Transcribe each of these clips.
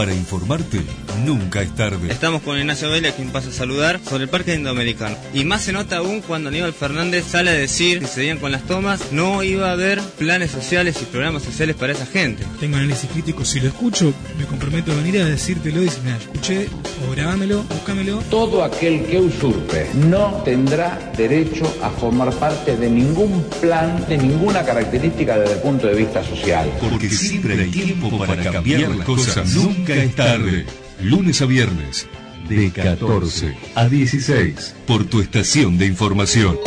Para informarte, nunca es tarde. Estamos con Ignacio Vélez, quien pasa a saludar, sobre el Parque Indoamericano. Y más se nota aún cuando Aníbal Fernández sale a decir que se seguían con las tomas, no iba a haber planes sociales y programas sociales para esa gente. Tengo análisis crítico, si lo escucho, me comprometo a venir a decírtelo y decir, mira, escuché, o grabámelo, búscamelo. Todo aquel que usurpe no tendrá derecho a formar parte de ningún plan, de ninguna característica desde el punto de vista social. Porque siempre hay tiempo para cambiar las cosas. Nunca es tarde. Lunes a viernes, de 14 a 16, por tu estación de información.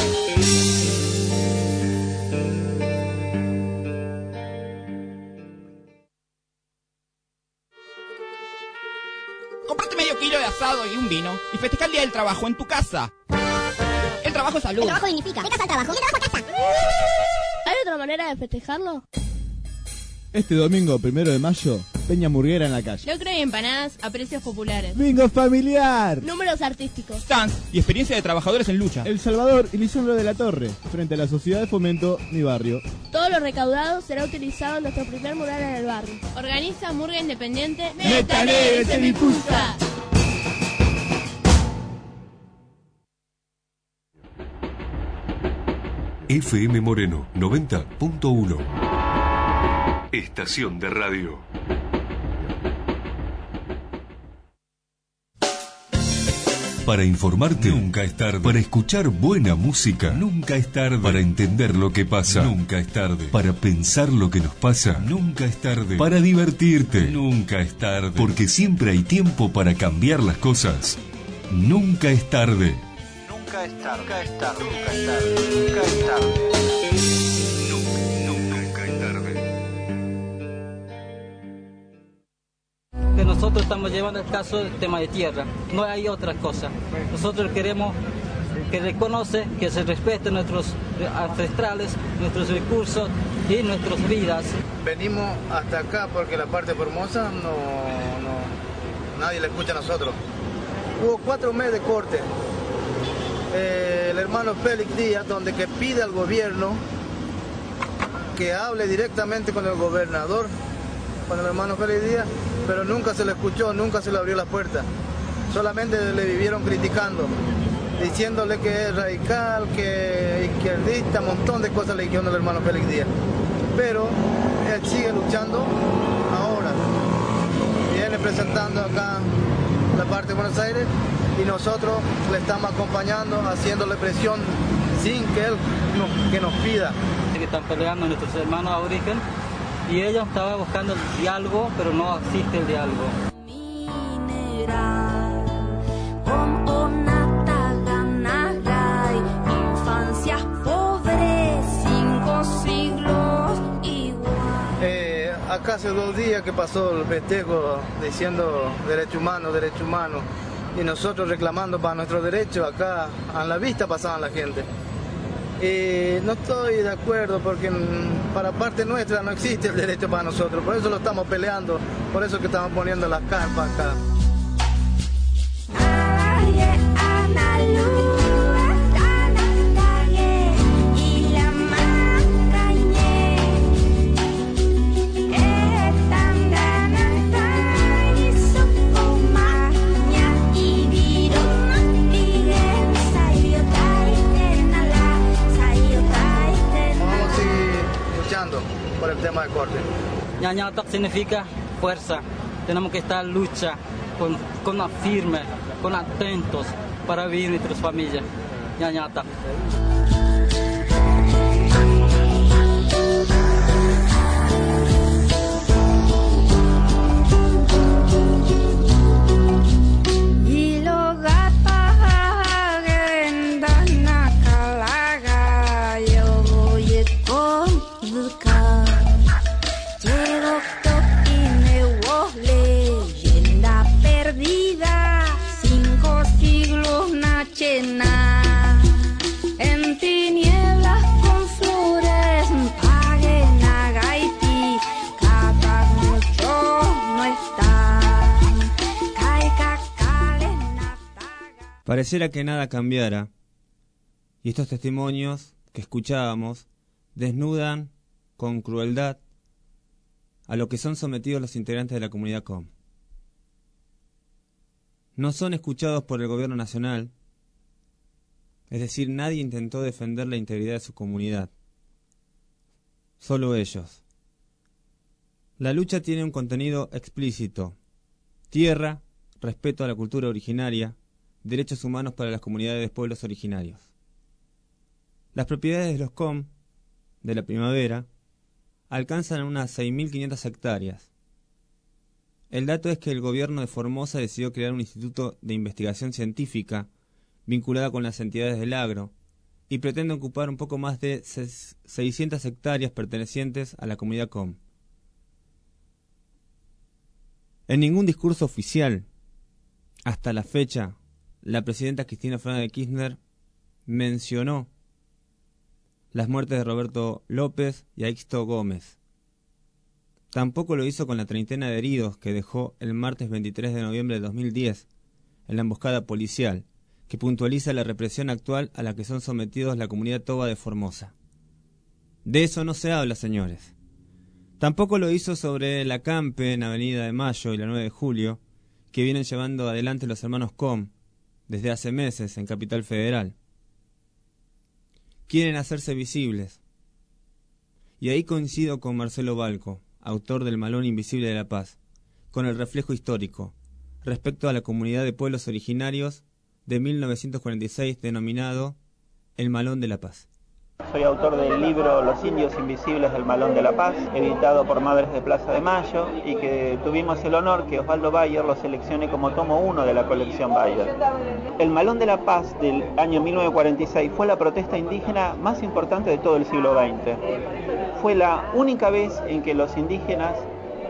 Comprate medio kilo de asado y un vino y festeja el día del trabajo en tu casa. El trabajo es salud. El trabajo dignifica. De casa al trabajo. De trabajo a casa. ¿Hay otra manera de festejarlo? Este domingo, primero de mayo, Peña Murguera en la calle. Yo creo en empanadas a precios populares. ¡Bingo familiar! Números artísticos. Stands y experiencia de trabajadores en lucha. El Salvador y Lisandro de la Torre, frente a la Sociedad de Fomento Mi Barrio. Todo lo recaudado será utilizado en nuestro primer mural en el barrio. Organiza Murga Independiente ¡Métale, se me gusta! FM Moreno 90.1 Estación de radio. Para informarte, nunca es tarde. Para escuchar buena música, nunca es tarde. Para entender lo que pasa, nunca es tarde. Para pensar lo que nos pasa, nunca es tarde. Para divertirte, nunca es tarde. Porque siempre hay tiempo para cambiar las cosas. Nunca es tarde. Nunca es tarde, nunca es tarde, nunca es tarde, nunca es tarde. Nosotros estamos llevando el caso del tema de tierra. No hay otra cosa. Nosotros queremos que reconoce, que se respeten nuestros ancestrales, nuestros recursos y nuestras vidas. Venimos hasta acá porque la parte formosa no, no nadie le escucha a nosotros. Hubo cuatro meses de corte. Eh, el hermano Félix Díaz, donde que pide al gobierno que hable directamente con el gobernador, con el hermano Félix Díaz, pero nunca se le escuchó, nunca se le abrió la puerta. Solamente le vivieron criticando, diciéndole que es radical, que izquierdista, un montón de cosas le dijeron al hermano Félix Díaz. Pero él sigue luchando ahora. Viene presentando acá la parte de Buenos Aires y nosotros le estamos acompañando, haciéndole presión sin que él nos, que nos pida. Que están peleando nuestros hermanos aborigen y ella estaba buscando el diálogo, pero no existe el diálogo. Infancias pobres, cinco siglos igual. Eh, acá hace dos días que pasó el festejo diciendo derecho humano, derecho humano, y nosotros reclamando para nuestros derechos, acá a la vista pasaban la gente. Eh, no estoy de acuerdo porque mm, para parte nuestra no existe el derecho para nosotros, por eso lo estamos peleando, por eso que estamos poniendo las carpas acá. Tema de corte. Significa fuerza. Tenemos que estar en lucha con, con firme, con atentos para vivir nuestras familias. Ñañata. Pareciera que nada cambiara, y estos testimonios que escuchábamos desnudan con crueldad a lo que son sometidos los integrantes de la comunidad COM. no son escuchados por el gobierno nacional, es decir, nadie intentó defender la integridad de su comunidad, solo ellos. La lucha tiene un contenido explícito, tierra, respeto a la cultura originaria, derechos humanos para las comunidades de pueblos originarios. Las propiedades de los COM de la primavera alcanzan unas 6.500 hectáreas. El dato es que el gobierno de Formosa decidió crear un instituto de investigación científica vinculado con las entidades del agro y pretende ocupar un poco más de 600 hectáreas pertenecientes a la comunidad COM. En ningún discurso oficial, hasta la fecha, la presidenta Cristina Fernández de Kirchner mencionó las muertes de Roberto López y Aixto Gómez. Tampoco lo hizo con la treintena de heridos que dejó el martes 23 de noviembre de 2010 en la emboscada policial, que puntualiza la represión actual a la que son sometidos la comunidad toba de Formosa. De eso no se habla, señores. Tampoco lo hizo sobre la Campe en Avenida de Mayo y la 9 de Julio, que vienen llevando adelante los hermanos Com desde hace meses en Capital Federal quieren hacerse visibles. Y ahí coincido con Marcelo Balco, autor del Malón Invisible de la Paz, con el reflejo histórico, respecto a la comunidad de pueblos originarios de 1946 denominado El Malón de la Paz. Soy autor del libro Los indios invisibles del Malón de la Paz, editado por Madres de Plaza de Mayo, y que tuvimos el honor que Osvaldo Bayer lo seleccione como tomo uno de la colección Bayer. El Malón de la Paz del año 1946 fue la protesta indígena más importante de todo el siglo XX. Fue la única vez en que los indígenas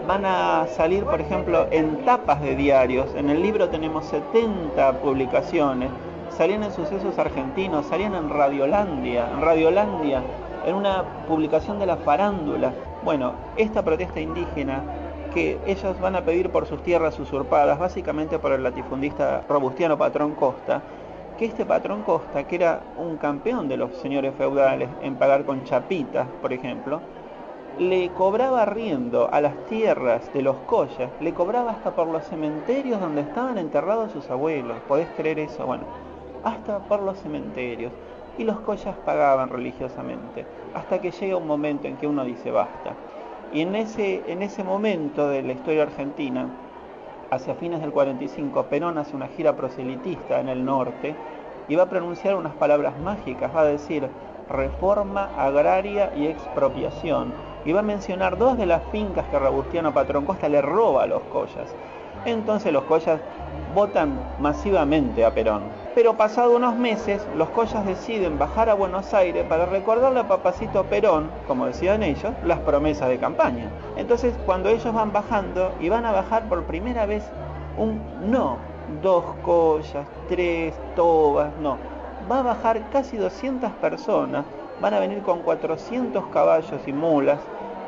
van a salir, por ejemplo, en tapas de diarios. En el libro tenemos 70 publicaciones salían en sucesos argentinos, salían en Radiolandia, en Radiolandia, en una publicación de la farándula. Bueno, esta protesta indígena que ellos van a pedir por sus tierras usurpadas, básicamente por el latifundista robustiano Patrón Costa, que este Patrón Costa, que era un campeón de los señores feudales en pagar con chapitas, por ejemplo, le cobraba riendo a las tierras de los collas, le cobraba hasta por los cementerios donde estaban enterrados sus abuelos. ¿Podés creer eso? Bueno, hasta por los cementerios, y los collas pagaban religiosamente, hasta que llega un momento en que uno dice basta. Y en ese, en ese momento de la historia argentina, hacia fines del 45, Perón hace una gira proselitista en el norte y va a pronunciar unas palabras mágicas, va a decir reforma agraria y expropiación, y va a mencionar dos de las fincas que Robustiano Patrón Costa le roba a los collas. Entonces los collas votan masivamente a Perón. Pero pasado unos meses, los collas deciden bajar a Buenos Aires para recordarle a Papacito Perón, como decían ellos, las promesas de campaña. Entonces, cuando ellos van bajando y van a bajar por primera vez un no, dos collas, tres tobas, no. Va a bajar casi 200 personas, van a venir con 400 caballos y mulas.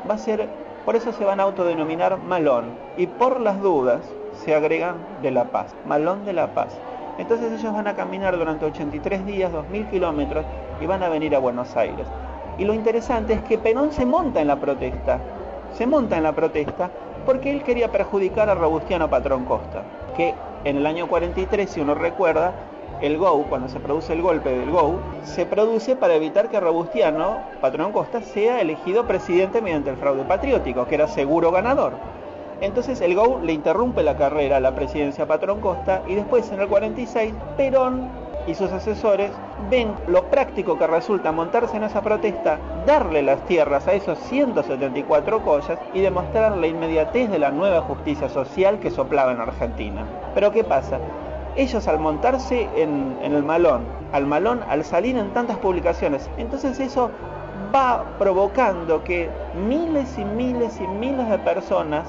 Va a ser, por eso se van a autodenominar Malón. Y por las dudas se agregan de La Paz, Malón de La Paz. Entonces ellos van a caminar durante 83 días, 2.000 kilómetros, y van a venir a Buenos Aires. Y lo interesante es que Perón se monta en la protesta, se monta en la protesta porque él quería perjudicar a Robustiano Patrón Costa, que en el año 43, si uno recuerda, el GO, cuando se produce el golpe del GO, se produce para evitar que Robustiano Patrón Costa sea elegido presidente mediante el fraude patriótico, que era seguro ganador. Entonces el GO le interrumpe la carrera a la presidencia Patrón Costa y después en el 46 Perón y sus asesores ven lo práctico que resulta montarse en esa protesta, darle las tierras a esos 174 collas y demostrar la inmediatez de la nueva justicia social que soplaba en Argentina. Pero ¿qué pasa? Ellos al montarse en, en el malón, al malón, al salir en tantas publicaciones, entonces eso va provocando que miles y miles y miles de personas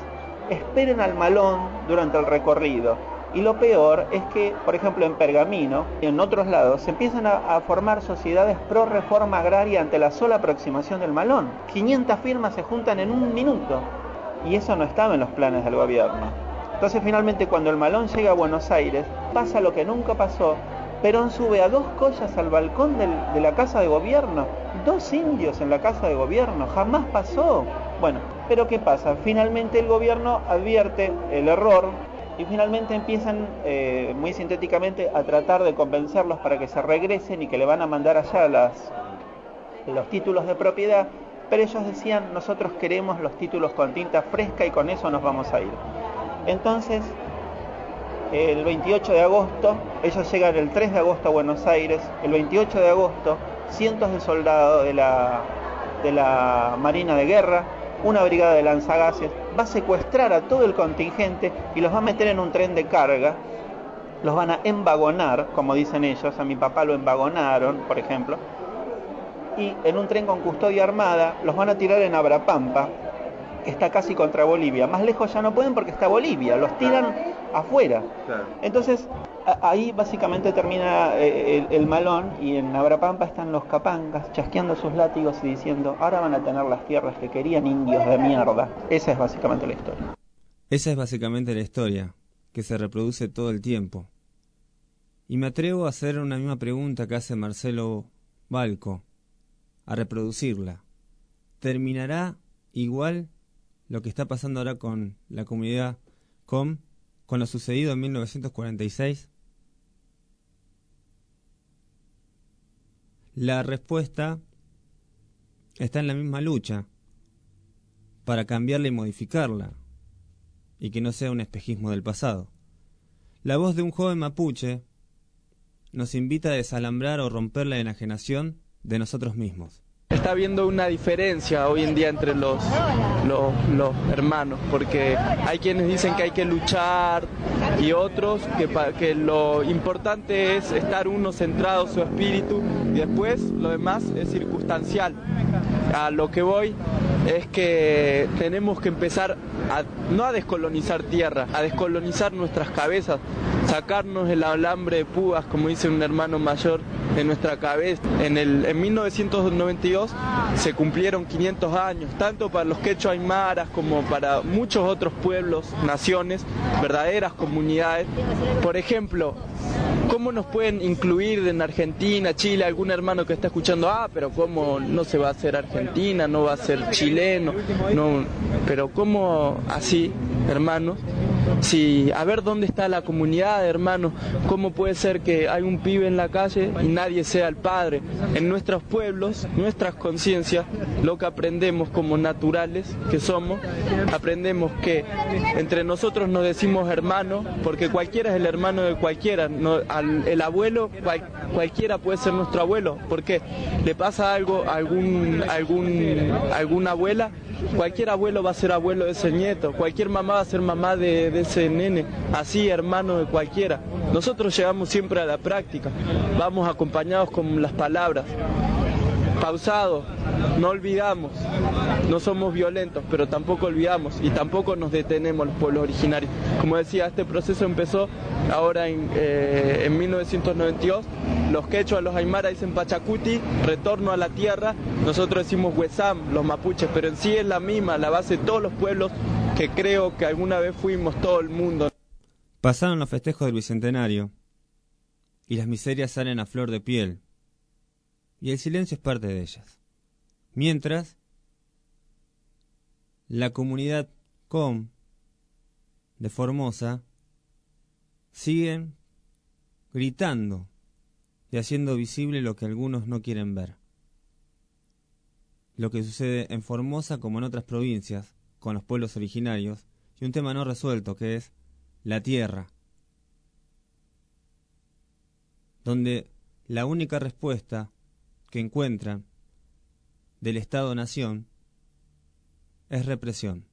esperen al malón durante el recorrido. Y lo peor es que, por ejemplo, en Pergamino y en otros lados se empiezan a, formar sociedades pro reforma agraria ante la sola aproximación del malón. 500 firmas se juntan en un minuto y eso no estaba en los planes del gobierno. Entonces finalmente cuando el malón llega a Buenos Aires pasa lo que nunca pasó. Perón sube a dos collas al balcón de la casa de gobierno, dos indios en la casa de gobierno, jamás pasó. Bueno, pero ¿qué pasa? Finalmente el gobierno advierte el error y finalmente empiezan eh, muy sintéticamente a tratar de convencerlos para que se regresen y que le van a mandar allá los títulos de propiedad, pero ellos decían nosotros queremos los títulos con tinta fresca y con eso nos vamos a ir. Entonces, el 28 de agosto, ellos llegan el 3 de agosto a Buenos Aires, el 28 de agosto cientos de soldados de la, de la Marina de Guerra, una brigada de lanzagases, va a secuestrar a todo el contingente y los va a meter en un tren de carga, los van a embagonar, como dicen ellos, a mi papá lo embagonaron, por ejemplo, y en un tren con custodia armada los van a tirar en Abrapampa, que está casi contra Bolivia. Más lejos ya no pueden porque está Bolivia, los tiran afuera. Entonces, ahí básicamente termina eh, el, el, malón y en Abrapampa están los capangas chasqueando sus látigos y diciendo, ahora van a tener las tierras que querían indios de mierda. Esa es básicamente la historia. Esa es básicamente la historia, que se reproduce todo el tiempo. Y me atrevo a hacer una misma pregunta que hace Marcelo Balco, a reproducirla. ¿Terminará igual lo que está pasando ahora con la comunidad COM, con lo sucedido en 1946? La respuesta está en la misma lucha para cambiarla y modificarla, y que no sea un espejismo del pasado. La voz de un joven mapuche nos invita a desalambrar o romper la enajenación de nosotros mismos. Está habiendo una diferencia hoy en día entre los, los, hermanos, porque hay quienes dicen que hay que luchar y otros que, que lo importante es estar uno centrado su espíritu y después lo demás es circunstancial. A lo que voy es que tenemos que empezar a, no a descolonizar tierra, a descolonizar nuestras cabezas, sacarnos el alambre de púas, como dice un hermano mayor, de nuestra cabeza. En, el, en 1992 se cumplieron 500 años, tanto para los quechua aymaras como para muchos otros pueblos, naciones, verdaderas comunidades. Por ejemplo, ¿Cómo nos pueden incluir en Argentina, Chile, algún hermano que está escuchando, ah, pero cómo no se va a hacer Argentina, no va a ser chileno, no, pero cómo así, hermanos? Si, a ver dónde está la comunidad, hermanos, cómo puede ser que hay un pibe en la calle y nadie sea el padre. En nuestros pueblos, nuestras conciencias, lo que aprendemos como naturales que somos, aprendemos que entre nosotros nos decimos hermano, porque cualquiera es el hermano de cualquiera, el abuelo, cual, cualquiera puede ser nuestro abuelo, porque le pasa algo a algún, algún, alguna abuela, cualquier abuelo va a ser abuelo de ese nieto, cualquier mamá va a ser mamá de, de ese nene, así hermano de cualquiera. Nosotros llegamos siempre a la práctica, vamos acompañados con las palabras. Pausado, no olvidamos, no somos violentos, pero tampoco olvidamos y tampoco nos detenemos los pueblos originarios. Como decía, este proceso empezó ahora en, eh, en 1992. Los quechua, los aymara dicen Pachacuti, retorno a la tierra. Nosotros decimos Huesam, los mapuches, pero en sí es la misma, la base de todos los pueblos que creo que alguna vez fuimos todo el mundo. Pasaron los festejos del Bicentenario y las miserias salen a flor de piel y el silencio es parte de ellas. Mientras, la comunidad COM de Formosa siguen gritando y haciendo visible lo que algunos no quieren ver. Lo que sucede en Formosa como en otras provincias, con los pueblos originarios, y un tema no resuelto que es la tierra, donde la única respuesta que encuentran del Estado-Nación es represión.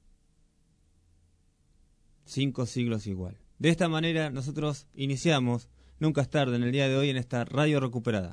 Cinco siglos igual. De esta manera nosotros iniciamos Nunca es tarde en el día de hoy en esta radio recuperada.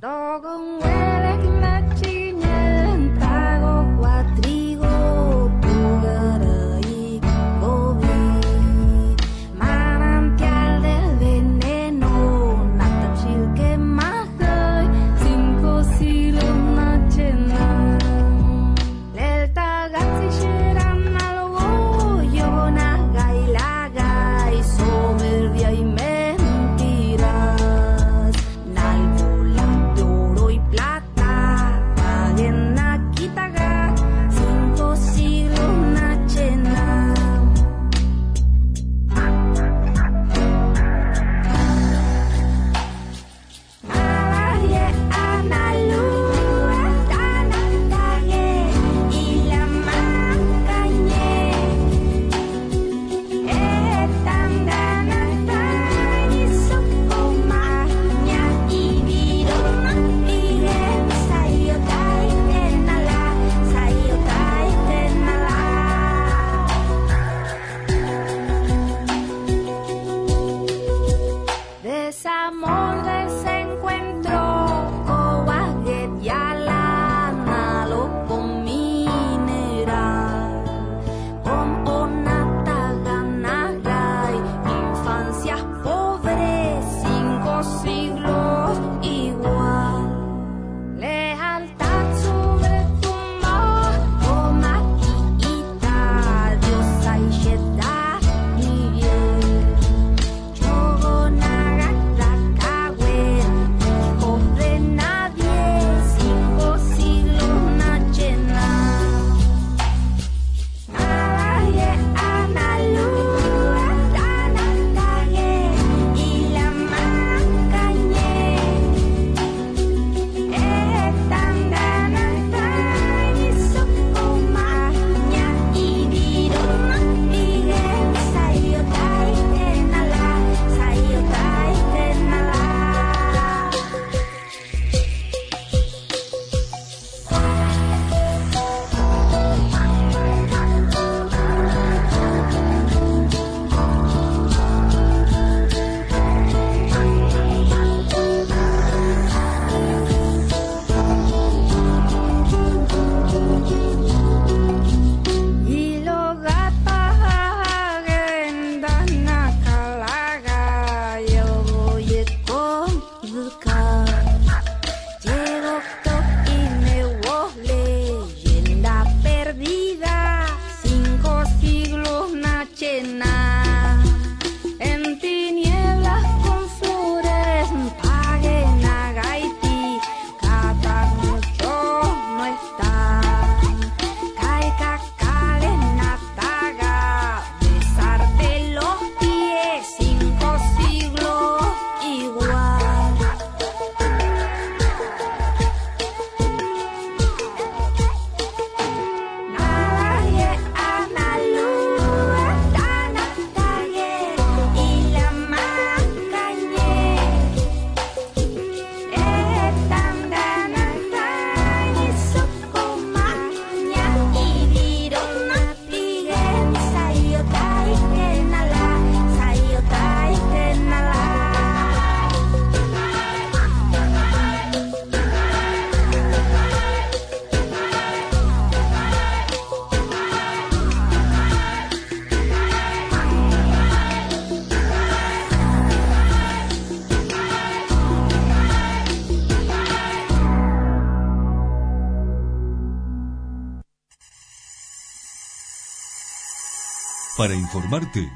Para informarte,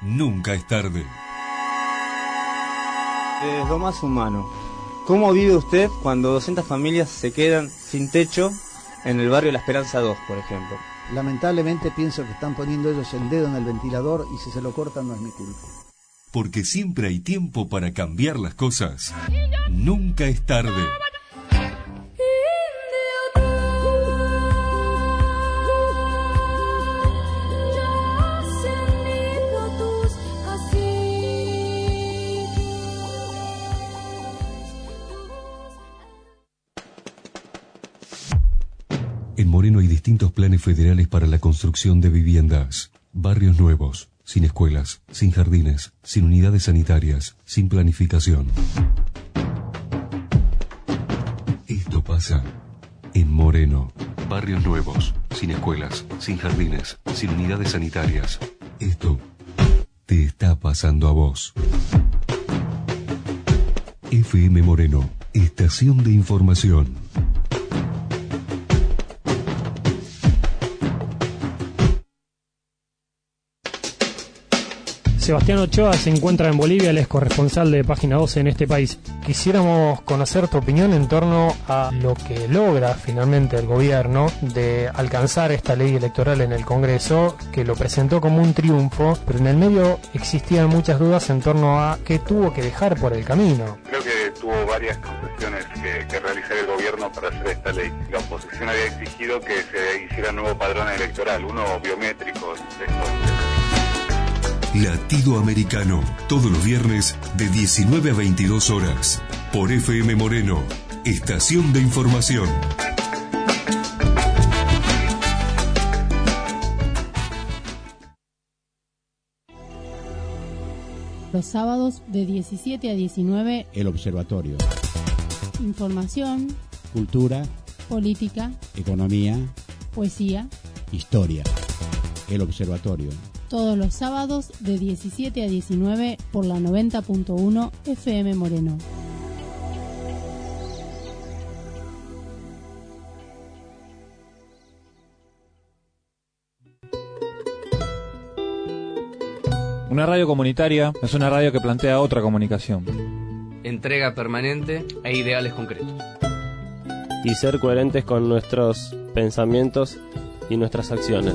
nunca es tarde. Desde lo más humano. ¿Cómo vive usted cuando 200 familias se quedan sin techo en el barrio La Esperanza 2, por ejemplo? Lamentablemente pienso que están poniendo ellos el dedo en el ventilador y si se lo cortan no es mi culpa. Porque siempre hay tiempo para cambiar las cosas. Nunca es tarde. Distintos planes federales para la construcción de viviendas. Barrios nuevos, sin escuelas, sin jardines, sin unidades sanitarias, sin planificación. Esto pasa en Moreno. Barrios nuevos, sin escuelas, sin jardines, sin unidades sanitarias. Esto te está pasando a vos. FM Moreno, estación de información. Sebastián Ochoa se encuentra en Bolivia, él es corresponsal de Página 12 en este país. Quisiéramos conocer tu opinión en torno a lo que logra finalmente el gobierno de alcanzar esta ley electoral en el Congreso, que lo presentó como un triunfo, pero en el medio existían muchas dudas en torno a qué tuvo que dejar por el camino. Creo que tuvo varias concesiones que, realizar el gobierno para hacer esta ley. La oposición había exigido que se hiciera un nuevo padrón electoral, uno biométrico. Latido Americano, todos los viernes de 19 a 22 horas, por FM Moreno, estación de información. Los sábados de 17 a 19, El Observatorio. información, Cultura, política, economía, poesía, historia. El Observatorio. Todos los sábados de 17 a 19 por la 90.1 FM Moreno. Una radio comunitaria es una radio que plantea otra comunicación. Entrega permanente e ideales concretos. y ser coherentes con nuestros pensamientos y nuestras acciones.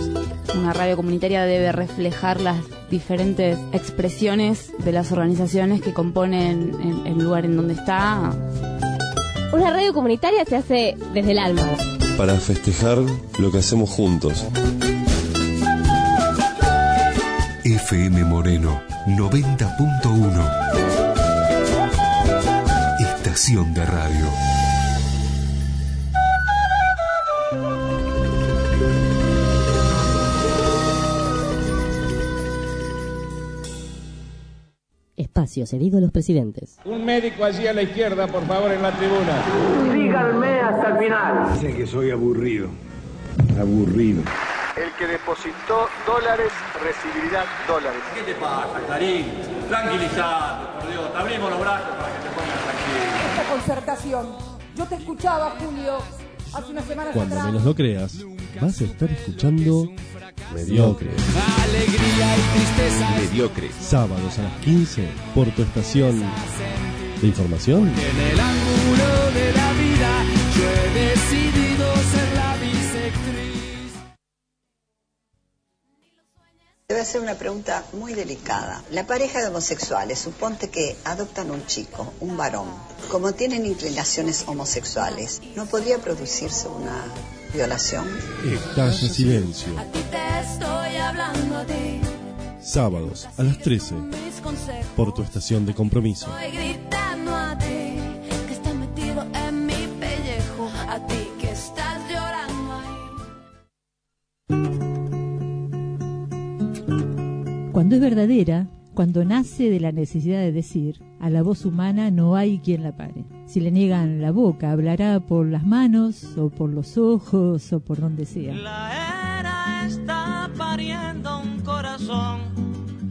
Una radio comunitaria debe reflejar las diferentes expresiones de las organizaciones que componen el, el lugar en donde está. Una radio comunitaria se hace desde el alma. para festejar lo que hacemos juntos. FM Moreno 90.1 Estación de radio. Espacio cedido a los presidentes. Un médico allí a la izquierda, por favor, en la tribuna. Síganme hasta el final. Dicen que soy aburrido. Aburrido. El que depositó dólares recibirá dólares. ¿Qué te pasa, Clarín? Tranquilizate, por Dios. Te abrimos los brazos para que te pongas tranquilo. Esta concertación. Yo te escuchaba, Julio, hace unas semanas Cuando atrás. menos lo creas, vas a estar escuchando Mediocre. Alegría y tristeza. Mediocre. Sábados a las 15 por tu estación de información. En el ángulo de la vida yo he decidido ser la bisectriz. Te voy a hacer una pregunta muy delicada. La pareja de homosexuales, suponte que adoptan un chico, un varón. Como tienen inclinaciones homosexuales, ¿no podría producirse una violación? Estalla silencio. Te estoy hablando a ti. Sábados a las 13 Mis consejos. por tu estación de compromiso. Estoy gritando a ti que estás metido en mi pellejo. A ti que estás llorando ahí. Cuando es verdadera, cuando nace de la necesidad de decir, a la voz humana no hay quien la pare. Si le niegan la boca, hablará por las manos o por los ojos o por donde sea. Era está pariendo un corazón.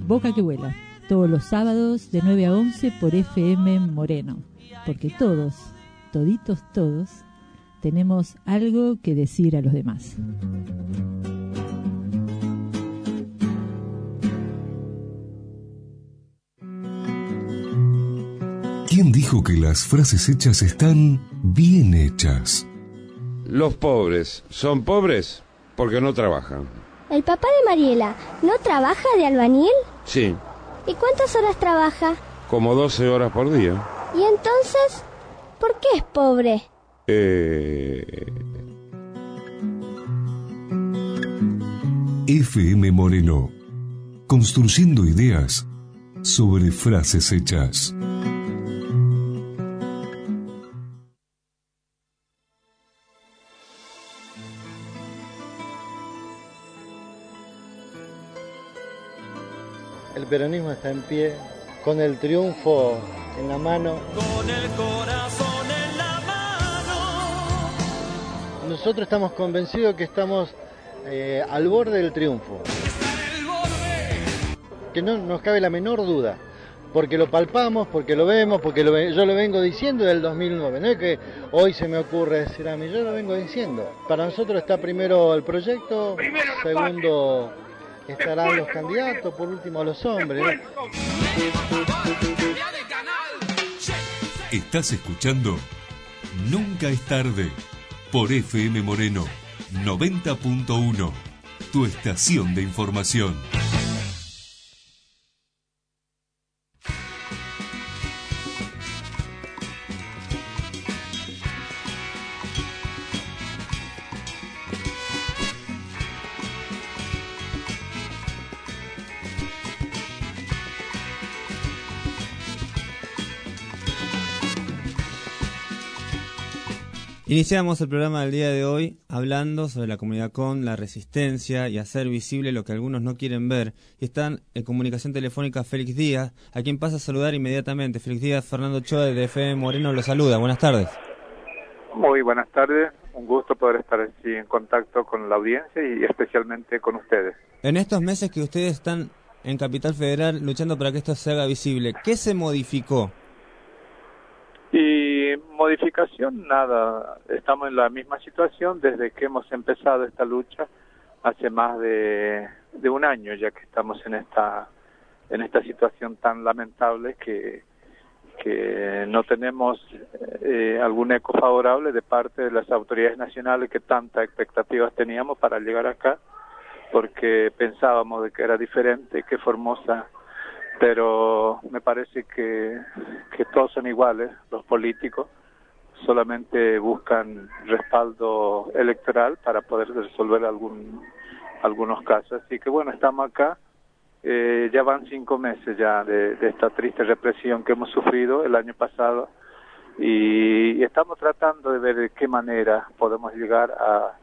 Boca que vuela, todos los sábados de 9 a 11 por FM Moreno. Porque todos, toditos todos, tenemos algo que decir a los demás. ¿Quién dijo que las frases hechas están bien hechas? Los pobres son pobres porque no trabajan. ¿El papá de Mariela no trabaja de albañil? Sí, ¿Y cuántas horas trabaja? como 12 horas por día. ¿Y entonces por qué es pobre? Eh, FM Moreno. Construyendo ideas sobre frases hechas. Peronismo está en pie, con el triunfo en la mano. Con el corazón en la mano. Nosotros estamos convencidos que estamos eh, al borde del triunfo. Que no nos cabe la menor duda. Porque lo palpamos, porque lo vemos, porque lo yo lo vengo diciendo del 2009. No es que hoy se me ocurre decir a mí, yo lo vengo diciendo. Para nosotros está primero el proyecto, segundo estarán los candidatos, por último los hombres. Estás escuchando Nunca es tarde por FM Moreno 90.1, tu estación de información. Iniciamos el programa del día de hoy hablando sobre la comunidad con la resistencia y hacer visible lo que algunos no quieren ver. Y están en comunicación telefónica Félix Díaz, a quien pasa a saludar inmediatamente. Félix Díaz, Fernando Ochoa de FM Moreno lo saluda. Buenas tardes. Muy buenas tardes, un gusto poder estar así en contacto con la audiencia y especialmente con ustedes. En estos meses que ustedes están en Capital Federal luchando para que esto se haga visible, ¿qué se modificó? Y modificación, nada, estamos en la misma situación desde que hemos empezado esta lucha hace más de, de un año ya que estamos en esta en esta situación tan lamentable que que no tenemos eh, algún eco favorable de parte de las autoridades nacionales que tantas expectativas teníamos para llegar acá porque pensábamos de que era diferente que Formosa pero me parece que, todos son iguales, los políticos, solamente buscan respaldo electoral para poder resolver algún, algunos casos. Así que bueno, estamos acá, eh, ya van cinco meses ya de, de esta triste represión que hemos sufrido el año pasado. Y, y estamos tratando de ver de qué manera podemos llegar a,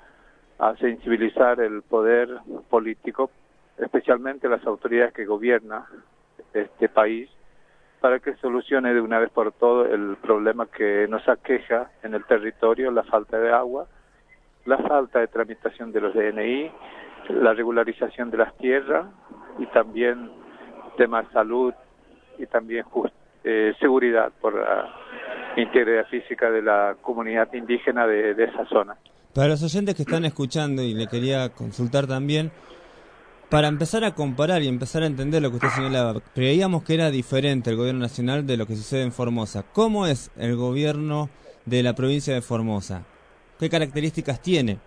a sensibilizar el poder político, especialmente las autoridades que gobiernan este país para que solucione de una vez por todo el problema que nos aqueja en el territorio, la falta de agua, la falta de tramitación de los DNI, la regularización de las tierras y también temas de salud y también eh, seguridad por la integridad física de la comunidad indígena de, de esa zona. Para los oyentes que están escuchando y le quería consultar también, para empezar a comparar y empezar a entender lo que usted señalaba, creíamos que era diferente el gobierno nacional de lo que sucede en Formosa. ¿Cómo es el gobierno de la provincia de Formosa? ¿Qué características tiene?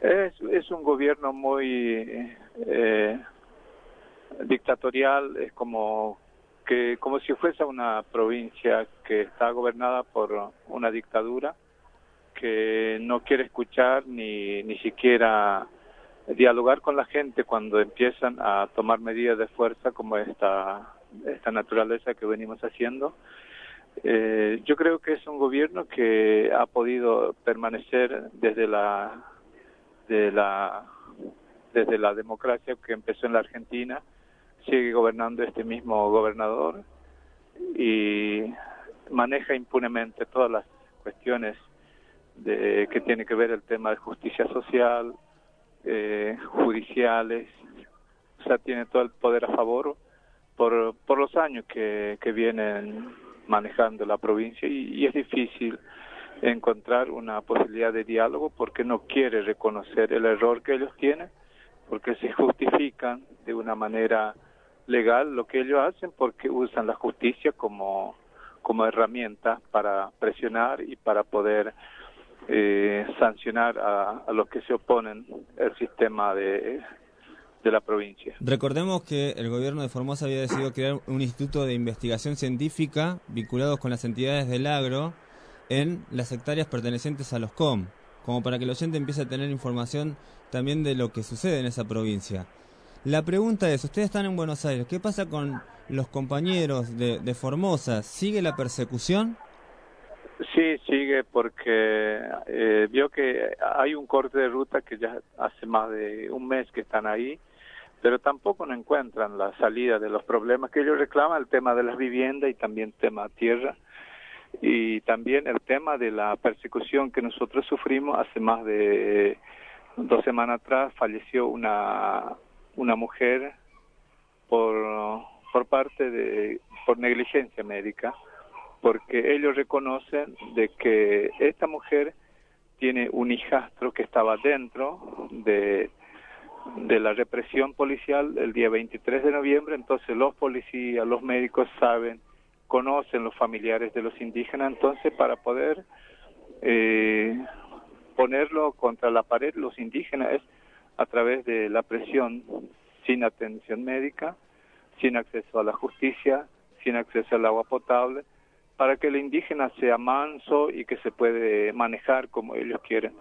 Es, es un gobierno muy eh, dictatorial, es como que como si fuese una provincia que está gobernada por una dictadura que no quiere escuchar ni ni siquiera dialogar con la gente cuando empiezan a tomar medidas de fuerza como esta esta naturaleza que venimos haciendo. Eh, yo creo que es un gobierno que ha podido permanecer desde la de la desde la democracia que empezó en la Argentina sigue gobernando este mismo gobernador y maneja impunemente todas las cuestiones de que tiene que ver el tema de justicia social, eh, judiciales, o sea, tiene todo el poder a favor por, por los años que, que vienen manejando la provincia y, y es difícil encontrar una posibilidad de diálogo porque no quiere reconocer el error que ellos tienen, porque se justifican de una manera legal lo que ellos hacen porque usan la justicia como, como herramienta para presionar y para poder eh, sancionar a, a los que se oponen al sistema de, de la provincia. Recordemos que el gobierno de Formosa había decidido crear un instituto de investigación científica vinculados con las entidades del agro en las hectáreas pertenecientes a los COM, como para que el oyente empiece a tener información también de lo que sucede en esa provincia. La pregunta es, ustedes están en Buenos Aires, ¿qué pasa con los compañeros de, de Formosa? ¿Sigue la persecución? Sí, sigue porque eh, vio que hay un corte de ruta que ya hace más de un mes que están ahí, pero tampoco no encuentran la salida de los problemas que ellos reclaman, el tema de las viviendas y también el tema tierra. Y también el tema de la persecución que nosotros sufrimos. Hace más de dos semanas atrás falleció una una mujer por por parte de por negligencia médica porque ellos reconocen de que esta mujer tiene un hijastro que estaba dentro de la represión policial el día 23 de noviembre, entonces los policías, los médicos saben, conocen los familiares de los indígenas, entonces para poder eh, ponerlo contra la pared los indígenas es a través de la presión sin atención médica, sin acceso a la justicia, sin acceso al agua potable, para que el indígena sea manso y que se puede manejar como ellos quieren.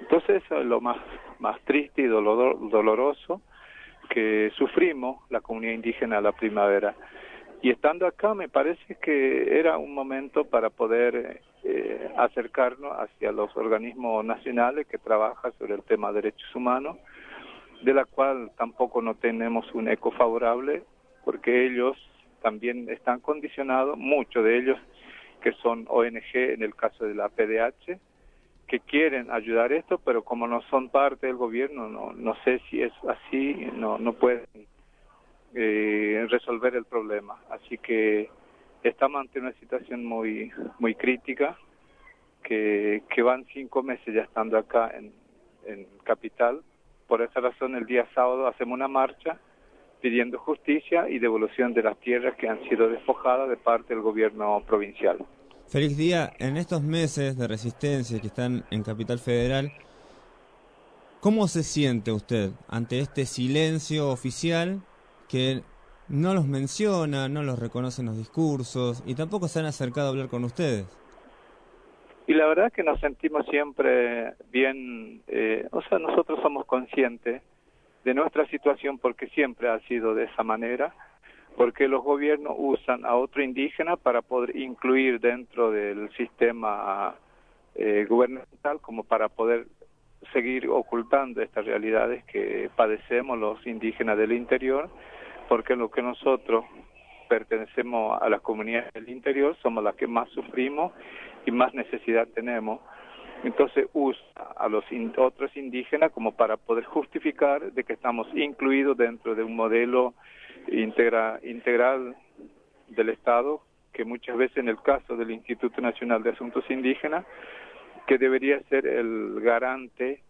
Entonces eso es lo más, más triste y dolor, doloroso que sufrimos la comunidad indígena a la primavera. Y estando acá me parece que era un momento para poder eh, acercarnos hacia los organismos nacionales que trabajan sobre el tema de derechos humanos, de la cual tampoco no tenemos un eco favorable, porque ellos también están condicionados, muchos de ellos que son ONG en el caso de la PDH, que quieren ayudar esto, pero como no son parte del gobierno, no, no sé si es así, no, no pueden eh, resolver el problema. Así que estamos ante una situación muy, muy crítica, que, que van cinco meses ya estando acá en, en Capital. Por esa razón, el día sábado hacemos una marcha pidiendo justicia y devolución de las tierras que han sido despojadas de parte del gobierno provincial. Félix Díaz, en estos meses de resistencia que están en Capital Federal, ¿cómo se siente usted ante este silencio oficial que no los menciona, no los reconoce en los discursos y tampoco se han acercado a hablar con ustedes? Y la verdad es que nos sentimos siempre bien, eh, o sea, nosotros somos conscientes de nuestra situación porque siempre ha sido de esa manera, porque los gobiernos usan a otro indígena para poder incluir dentro del sistema eh, gubernamental como para poder seguir ocultando estas realidades que padecemos los indígenas del interior, porque lo que nosotros pertenecemos a las comunidades del interior somos las que más sufrimos y más necesidad tenemos entonces usa a los otros indígenas como para poder justificar de que estamos incluidos dentro de un modelo integra, integral del Estado, que muchas veces en el caso del Instituto Nacional de Asuntos Indígenas, que debería ser el garante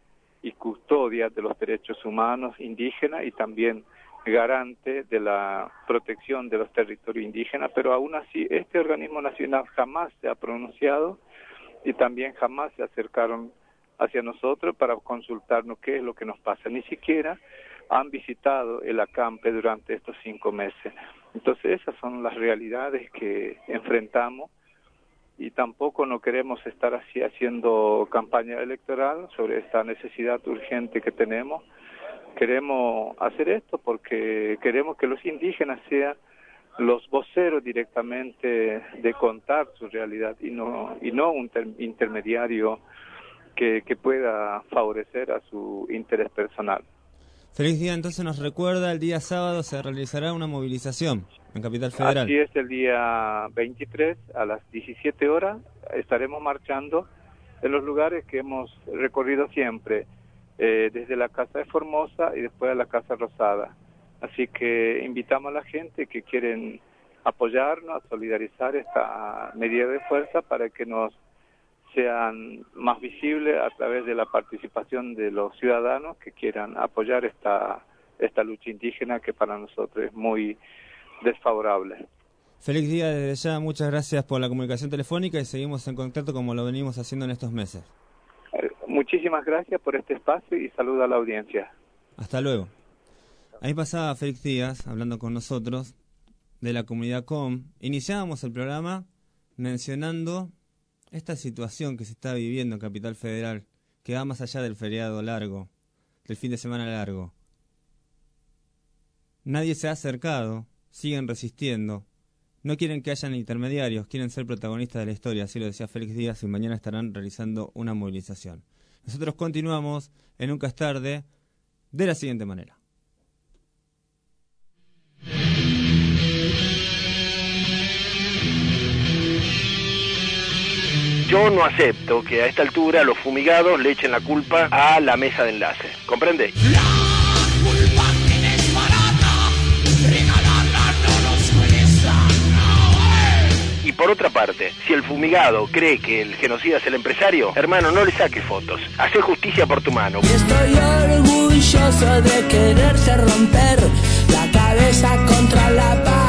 y custodia de los derechos humanos indígenas y también garante de la protección de los territorios indígenas, pero aún así este organismo nacional jamás se ha pronunciado y también jamás se acercaron hacia nosotros para consultarnos qué es lo que nos pasa. Ni siquiera han visitado el acampe durante estos cinco meses. Entonces esas son las realidades que enfrentamos y tampoco no queremos estar así haciendo campaña electoral sobre esta necesidad urgente que tenemos. Queremos hacer esto porque queremos que los indígenas sean los voceros directamente de contar su realidad y no y no un intermediario que, que pueda favorecer a su interés personal. Feliz día, entonces nos recuerda, el día sábado se realizará una movilización en Capital Federal. Así es, el día 23 a las 17 horas estaremos marchando en los lugares que hemos recorrido siempre, eh, desde la Casa de Formosa y después a la Casa Rosada. Así que invitamos a la gente que quieren apoyarnos, a solidarizar esta medida de fuerza para que nos sean más visibles a través de la participación de los ciudadanos que quieran apoyar esta, esta lucha indígena que para nosotros es muy desfavorable. Feliz día desde ya, muchas gracias por la comunicación telefónica y seguimos en contacto como lo venimos haciendo en estos meses. Eh, muchísimas gracias por este espacio y saludo a la audiencia. Hasta luego. Ahí pasaba Félix Díaz hablando con nosotros de la comunidad COM. Iniciábamos el programa mencionando esta situación que se está viviendo en Capital Federal, que va más allá del feriado largo, del fin de semana largo. Nadie se ha acercado, siguen resistiendo, no quieren que hayan intermediarios, quieren ser protagonistas de la historia, así lo decía Félix Díaz, y mañana estarán realizando una movilización. Nosotros continuamos en Nunca es tarde de la siguiente manera. Yo no acepto que a esta altura los fumigados le echen la culpa a la mesa de enlace. ¿Comprende? Y por otra parte, si el fumigado cree que el genocida es el empresario, hermano, no le saques fotos. Hacé justicia por tu mano. Estoy orgulloso de quererse romper la cabeza contra la pared.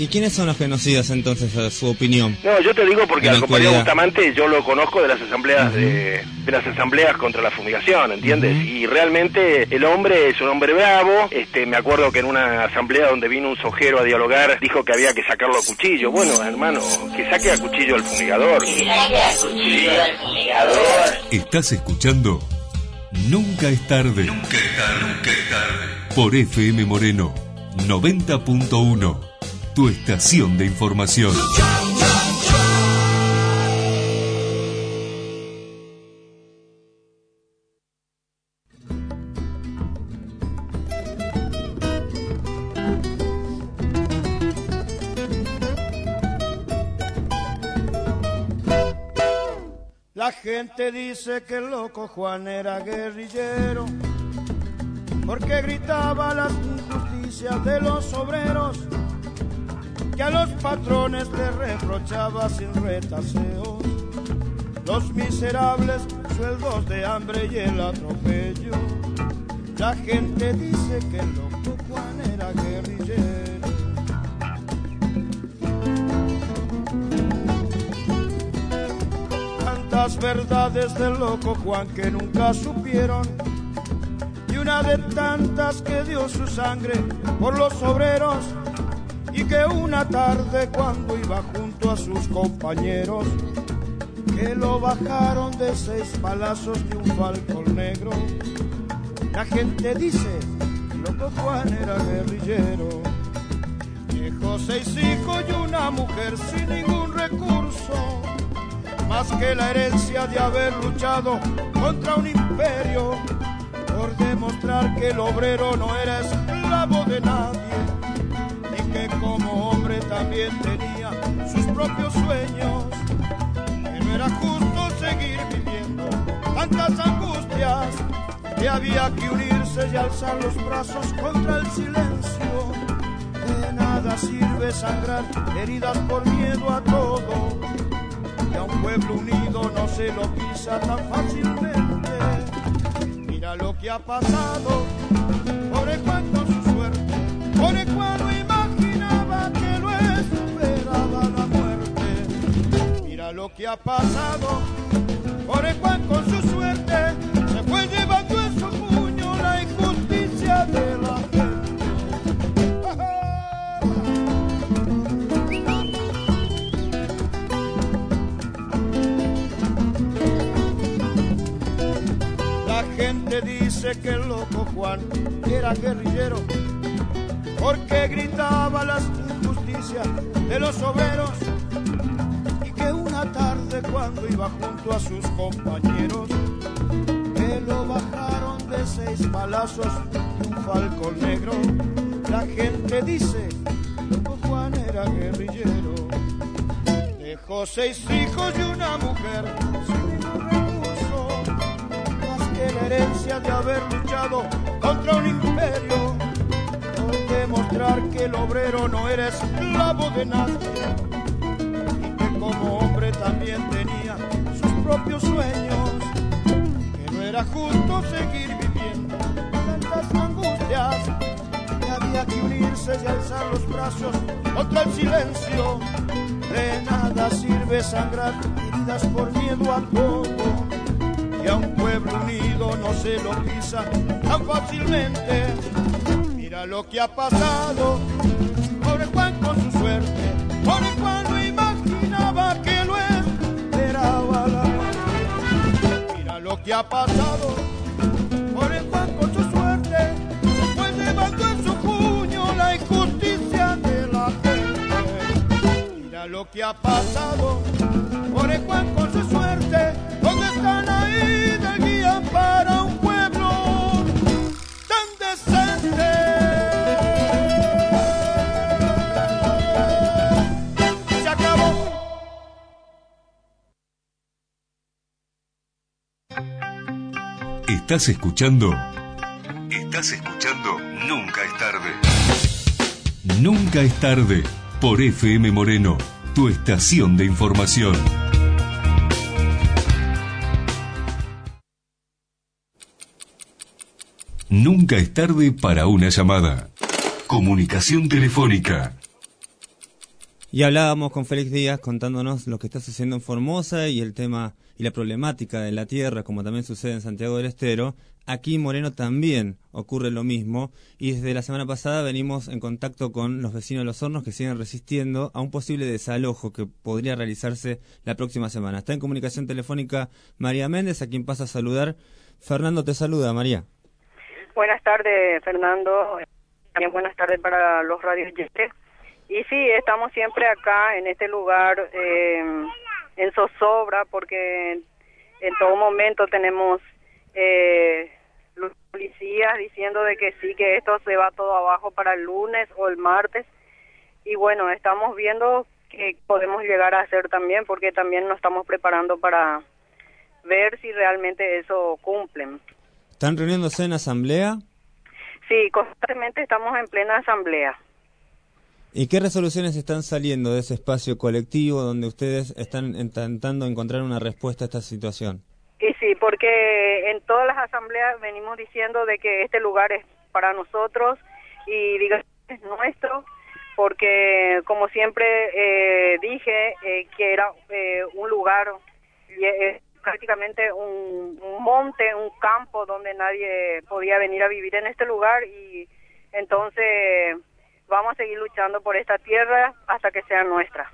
¿Y quiénes son los genocidas entonces, a su opinión? No, yo te digo porque al compañero Bustamante yo lo conozco de las asambleas de, de, las asambleas contra la fumigación, ¿entiendes? Y realmente el hombre es un hombre bravo. Este, me acuerdo que en una asamblea donde vino un sojero a dialogar dijo que había que sacarlo a cuchillo. Bueno, hermano, que saque a cuchillo al fumigador. Que saque a cuchillo al fumigador. Estás escuchando Nunca es tarde. Nunca es tarde. Nunca es tarde. Por FM Moreno 90.1 tu estación de información. La gente dice que el loco Juan era guerrillero, porque gritaba las injusticias de los obreros que a los patrones le reprochaba sin retaseos los miserables sueldos de hambre y el atropello. La gente dice que el loco Juan era guerrillero. Tantas verdades del loco Juan que nunca supieron y una de tantas que dio su sangre por los obreros y que una tarde cuando iba junto a sus compañeros que lo bajaron de seis palazos de un falcón negro. La gente dice, loco Juan era guerrillero. Dejó seis hijos y una mujer sin ningún recurso, más que la herencia de haber luchado contra un imperio, por demostrar que el obrero no era esclavo de nadie como hombre también tenía sus propios sueños, que no era justo seguir viviendo tantas angustias, que había que unirse y alzar los brazos contra el silencio. De nada sirve sangrar heridas por miedo a todo, y a un pueblo unido no se lo pisa tan fácilmente. Mira lo que ha pasado, pobre Juan lo que ha pasado, pobre Juan con su suerte, se fue llevando en su puño la injusticia de la gente. La gente dice que el loco Juan era guerrillero porque gritaba las injusticias de los obreros cuando iba junto a sus compañeros que lo bajaron de seis balazos y un falcón negro. La gente dice loco Juan era guerrillero. Dejó seis hijos y una mujer sin recurso más que la herencia de haber luchado contra un imperio por demostrar que el obrero no era esclavo de nadie también tenía sus propios sueños que no era justo seguir viviendo tantas angustias que había que unirse y alzar los brazos contra el silencio de nada sirve sangrar heridas por miedo a todo y a un pueblo unido no se lo pisa tan fácilmente. Mira lo que ha pasado, pobre Juan con su suerte, pobre Juan lo que ha pasado, pobre Juan con su suerte, se fue llevando en su puño la injusticia de la gente. Mira lo que ha pasado, pobre Juan con su suerte, ¿dónde están ahí de guía para ¿Estás escuchando? Estás escuchando Nunca es tarde. Nunca es tarde por FM Moreno, tu estación de información. Nunca es tarde para una llamada. Comunicación telefónica. Y hablábamos con Félix Díaz contándonos lo que está sucediendo en Formosa y el tema y la problemática de la tierra, como también sucede en Santiago del Estero. Aquí en Moreno también ocurre lo mismo y desde la semana pasada venimos en contacto con los vecinos de los hornos que siguen resistiendo a un posible desalojo que podría realizarse la próxima semana. Está en comunicación telefónica María Méndez, a quien pasa a saludar. Fernando te saluda, María. Buenas tardes, Fernando. También buenas tardes para los radios Y sí, estamos siempre acá en este lugar eh, en zozobra porque en todo momento tenemos eh, los policías diciendo de que sí, que esto se va todo abajo para el lunes o el martes. Y bueno, estamos viendo que podemos llegar a hacer también porque también nos estamos preparando para ver si realmente eso cumplen. ¿Están reuniéndose en asamblea? Sí, constantemente estamos en plena asamblea. ¿Y qué resoluciones están saliendo de ese espacio colectivo donde ustedes están intentando encontrar una respuesta a esta situación? Y sí, porque en todas las asambleas venimos diciendo de que este lugar es para nosotros y diga es nuestro, porque como siempre eh, dije eh, que era eh, un lugar eh, prácticamente un, un monte, un campo donde nadie podía venir a vivir en este lugar y entonces vamos a seguir luchando por esta tierra hasta que sea nuestra.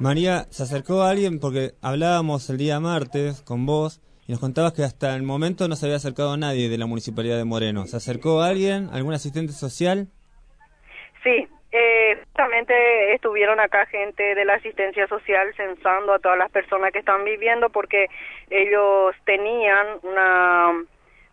María, se acercó alguien porque hablábamos el día martes con vos y nos contabas que hasta el momento no se había acercado nadie de la Municipalidad de Moreno. ¿Se acercó alguien, algún asistente social? Sí, eh, justamente estuvieron acá gente de la asistencia social censando a todas las personas que están viviendo porque ellos tenían una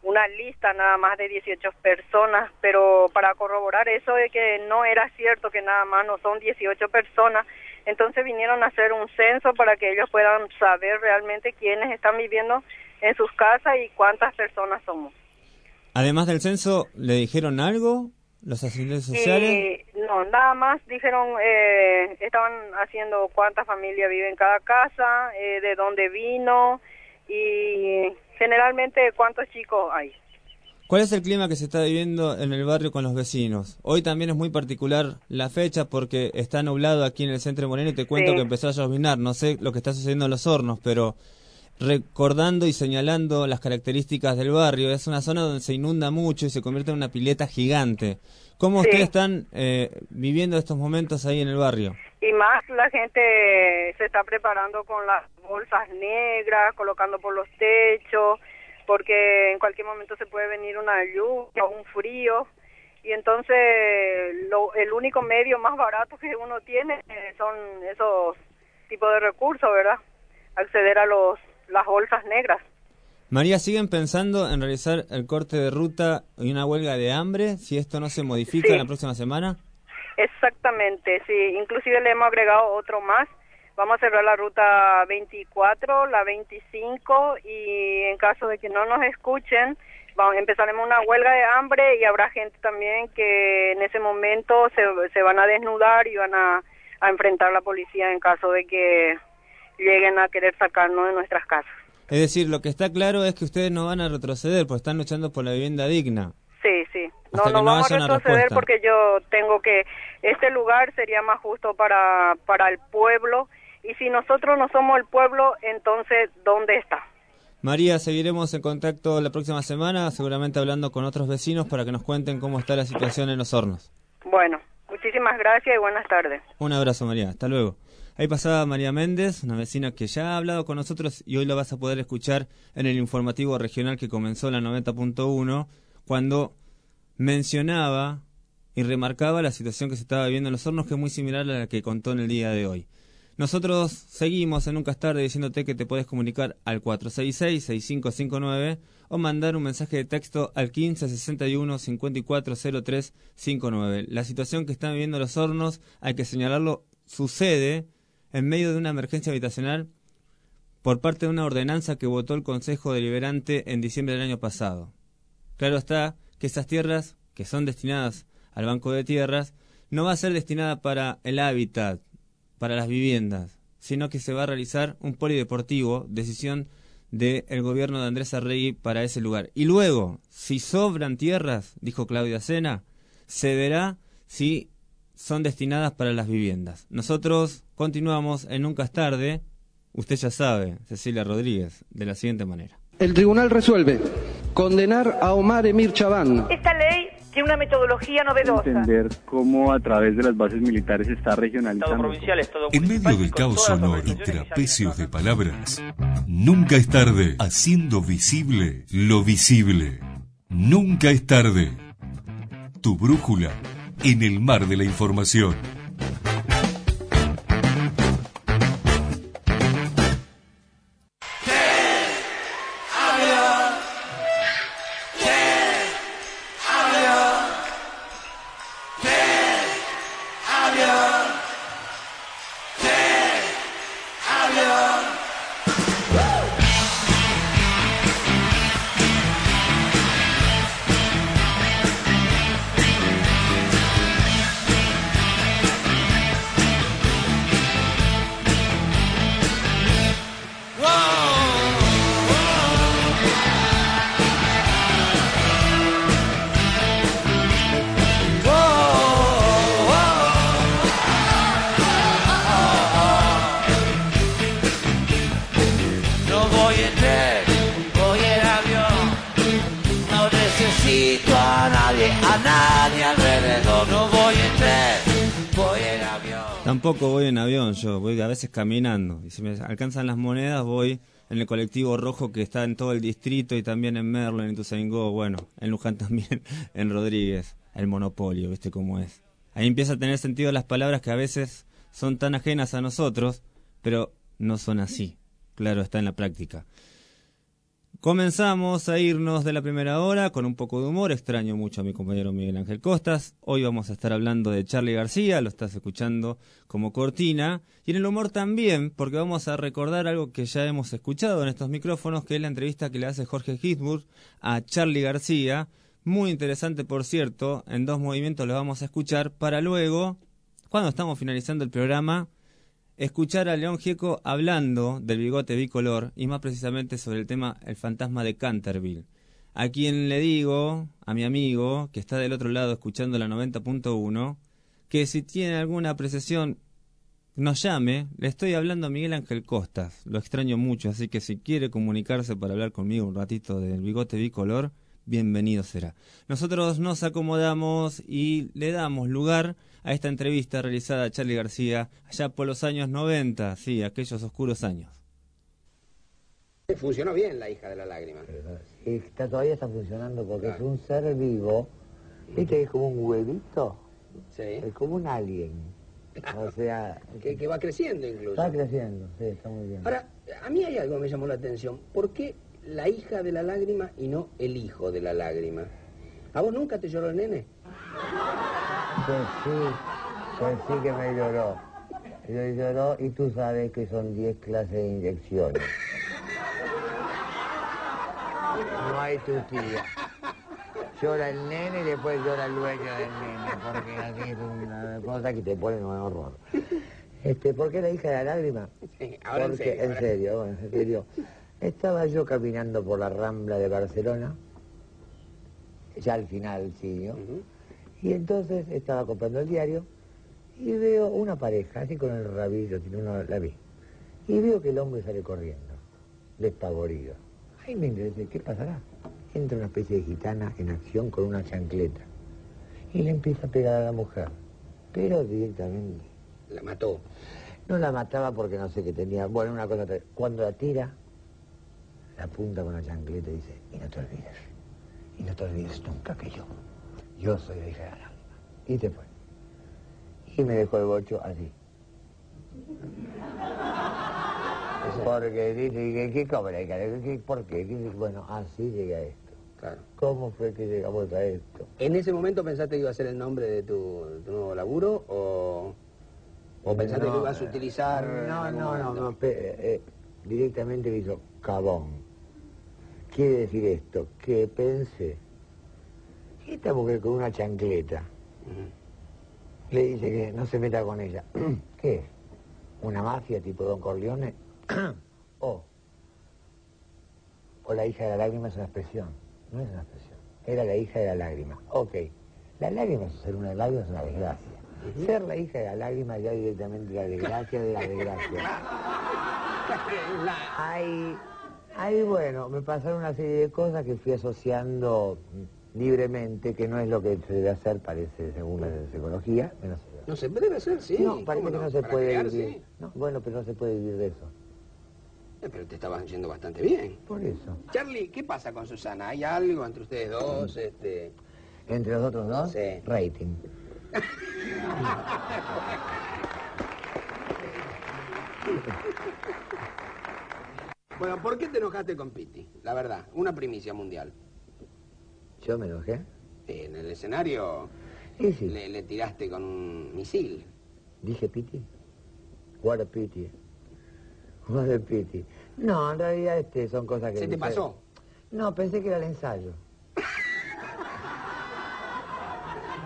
una lista nada más de 18 personas, pero para corroborar eso de que no era cierto que nada más no son 18 personas, entonces vinieron a hacer un censo para que ellos puedan saber realmente quiénes están viviendo en sus casas y cuántas personas somos. Además del censo, ¿le dijeron algo los asistentes sociales? Y, no, nada más dijeron, eh, estaban haciendo cuántas familias viven en cada casa, eh, de dónde vino y generalmente cuántos chicos hay. ¿Cuál es el clima que se está viviendo en el barrio con los vecinos? Hoy también es muy particular la fecha porque está nublado aquí en el centro de Moreno y te cuento Sí. que empezó a llovinar. No sé lo que está sucediendo en los hornos, pero recordando y señalando las características del barrio, es una zona donde se inunda mucho y se convierte en una pileta gigante. ¿Cómo Sí. ustedes están eh, viviendo estos momentos ahí en el barrio? Y más la gente se está preparando con las bolsas negras, colocando por los techos, porque en cualquier momento se puede venir una lluvia o un frío. Y entonces lo, el único medio más barato que uno tiene eh, son esos tipos de recursos, ¿verdad? Acceder a los las bolsas negras. María, ¿siguen pensando en realizar el corte de ruta y una huelga de hambre si esto no se modifica Sí. en la próxima semana? Exactamente, sí. Inclusive le hemos agregado otro más. Vamos a cerrar la ruta 24, la 25 y en caso de que no nos escuchen, empezaremos una huelga de hambre y habrá gente también que en ese momento se, se van a desnudar y van a, a enfrentar a la policía en caso de que lleguen a querer sacarnos de nuestras casas. Es decir, lo que está claro es que ustedes no van a retroceder, pues están luchando por la vivienda digna. No, no no vamos a retroceder porque yo tengo que... Este lugar sería más justo para, para el pueblo y si nosotros no somos el pueblo, entonces, ¿dónde está? María, seguiremos en contacto la próxima semana, seguramente hablando con otros vecinos para que nos cuenten cómo está la situación en los hornos. Bueno, muchísimas gracias y buenas tardes. Un abrazo, María. Hasta luego. Ahí pasaba María Méndez, una vecina que ya ha hablado con nosotros y hoy lo vas a poder escuchar en el informativo regional que comenzó en la 90.1, cuando mencionaba y remarcaba la situación que se estaba viviendo en los hornos, que es muy similar a la que contó en el día de hoy. Nosotros seguimos en Nunca es tarde diciéndote que te puedes comunicar al 466-6559 o mandar un mensaje de texto al 1561-540359. La situación que están viviendo los hornos, hay que señalarlo, sucede en medio de una emergencia habitacional por parte de una ordenanza que votó el Consejo Deliberante en diciembre del año pasado. Claro está que esas tierras que son destinadas al Banco de Tierras no va a ser destinada para el hábitat, para las viviendas, sino que se va a realizar un polideportivo, decisión del gobierno de Andrés Arregui para ese lugar. Y luego, si sobran tierras, dijo Claudia Sena, se verá si son destinadas para las viviendas. Nosotros continuamos en Nunca es tarde, usted ya sabe, Cecilia Rodríguez, de la siguiente manera. El tribunal resuelve condenar a Omar Emir Chabán. Esta ley tiene una metodología novedosa. entender cómo a través de las bases militares se está regionalizando. En medio del caos sonoro y trapecios de palabras, nunca es tarde haciendo visible lo visible. Nunca es tarde. Tu brújula en el mar de la información. Tampoco voy en avión yo, voy a veces caminando. Y si me alcanzan las monedas, voy en el colectivo rojo que está en todo el distrito y también en Merlo, en Ituzaingó, bueno, en Luján también, en Rodríguez, el monopolio, ¿viste cómo es? Ahí empieza a tener sentido las palabras que a veces son tan ajenas a nosotros, pero no son así. Claro, está en la práctica. Comenzamos a irnos de la primera hora con un poco de humor. Extraño mucho a mi compañero Miguel Ángel Costas. Hoy vamos a estar hablando de Charlie García, lo estás escuchando como cortina. Y en el humor también, porque vamos a recordar algo que ya hemos escuchado en estos micrófonos, que es la entrevista que le hace Jorge Gisburg a Charlie García Muy interesante, por cierto, en dos movimientos lo vamos a escuchar para luego, cuando estamos finalizando el programa, escuchar a León Gieco hablando del bigote bicolor y más precisamente sobre el tema El fantasma de Canterville. A quien le digo, a mi amigo, que está del otro lado escuchando la 90.1, que si tiene alguna apreciación nos llame. Le estoy hablando a Miguel Ángel Costas. Lo extraño mucho, así que si quiere comunicarse para hablar conmigo un ratito del bigote bicolor, bienvenido será. Nosotros nos acomodamos y le damos lugar a esta entrevista realizada a Charlie García allá por los años 90, sí, aquellos oscuros años. Funcionó bien la hija de la lágrima. Sí, está, todavía está funcionando porque es un ser vivo, viste, es como un huevito, Sí. es como un alien. O sea, Que, que va creciendo incluso. está creciendo, sí, está muy bien. Ahora, a mí hay algo que me llamó la atención. ¿Por qué la hija de la lágrima y no el hijo de la lágrima? ¿A vos nunca te lloró el nene? Pues sí, pues sí que me lloró. Me lloró y tú sabes que son 10 clases de inyecciones. No hay tu tía. Llora el nene y después llora el dueño del nene, porque así es una cosa que te pone un horror. Este, ¿Por qué la hija de la lágrima? Sí, ahora en Porque, serio, en serio, bueno, en serio. Estaba yo caminando por la Rambla de Barcelona, ya al final, sí, ¿no? Y entonces estaba comprando el diario y veo una pareja, así con el rabillo, tiene la vi. Y veo que el hombre sale corriendo, despavorido. Ahí me interesé, ¿qué pasará? Entra una especie de gitana en acción con una chancleta y le empieza a pegar a la mujer, pero directamente. La mató. No la mataba porque no sé qué tenía. Bueno, una cosa. Cuando la tira, la apunta con la chancleta y dice: Y no te olvides. Y no te olvides nunca que yo. Yo soy la hija de lágrima. Y te fue. Y me dejó el bocho así. Porque dice: ¿qué, cobra? ¿Por qué? ¿Qué- Bueno, así llega esto. Claro. ¿Cómo fue que llegamos a esto? ¿En ese momento pensaste que iba a ser el nombre de tu, nuevo laburo o, o pensaste No, que ibas a utilizar... No, no, no, pe- eh, directamente me hizo cabón. Quiere decir esto, que pensé, esta mujer con una chancleta le dice que no se meta con ella. ¿Qué es? ¿Una mafia tipo Don Corleone? o, o la hija de la lágrima es una expresión. No es una expresión. Era la hija de la lágrima. Ok. La lágrima, ser una lágrima es una desgracia. Ser la hija de la lágrima ya directamente la desgracia de la desgracia. Ahí, ahí bueno, me pasaron una serie de cosas que fui asociando libremente, que no es lo que se debe hacer, parece, según la psicología. no se debe No se debe ser, sí. no, parece ¿cómo que no se puede crear, vivir. sí. No, bueno, pero no se puede vivir de eso. Eh, Pero te estabas yendo bastante bien. Por eso. Charlie, ¿qué pasa con Susana? ¿Hay algo entre ustedes dos? Este... Entre los otros dos, Sí. rating. Bueno, ¿por qué te enojaste con Piti? La verdad, una primicia mundial. Yo me enojé. En el escenario Sí, sí. le, le tiraste con un misil. Dije piti. What a pity. What a pity. No, en realidad este, son cosas que... ¿Se te pasó? No, pensé que era el ensayo.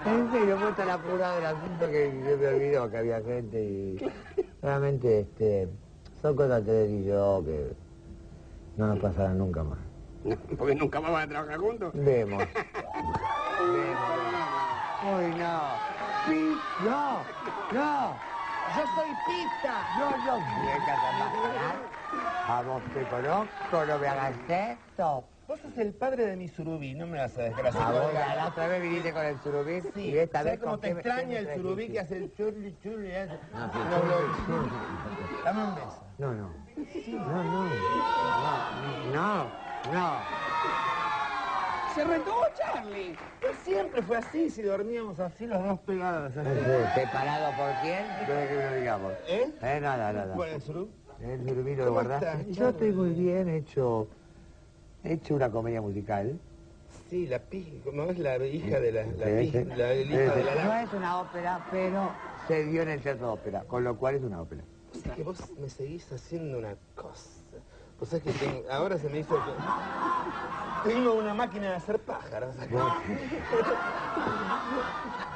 En serio, fue tan apurado el asunto que se me olvidó que había gente y... Realmente, este, son cosas que y yo que no nos pasarán nunca más. Porque nunca más van a trabajar juntos. Vemos. Uy, no. Pi- No, no. Yo soy pista. No, yo. A vos te conozco, no me hagas esto. Vos sos el padre de mi surubí, no me vas a desgraciar. A vos, la otra vez viniste con el surubí Sí, y esta ¿sabes vez cómo te extraña el surubí que hace el churri churri? ese? No, sí, No, churri, lo- Dame un beso. No, no. No, no. No, no, no. Se retuvo Charlie. Pero siempre fue así, si dormíamos así los dos pegados. así. ¿Separado por quién? No es que lo digamos. ¿Eh? Eh, nada, nada. Bueno, el surubí. El surubí lo ¿Cómo guardaste. Yo estoy muy bien, he hecho, he hecho una comedia musical. Sí, la pi, no es la hija de la, la Sí, pi, sí. la, Sí, de la No es una ópera, pero se dio en el teatro de ópera, con lo cual es una ópera. Sea, que vos me seguís haciendo una cosa. Vos sabés que tengo- ahora se me hizo... que- Tengo una máquina de hacer pájaros acá.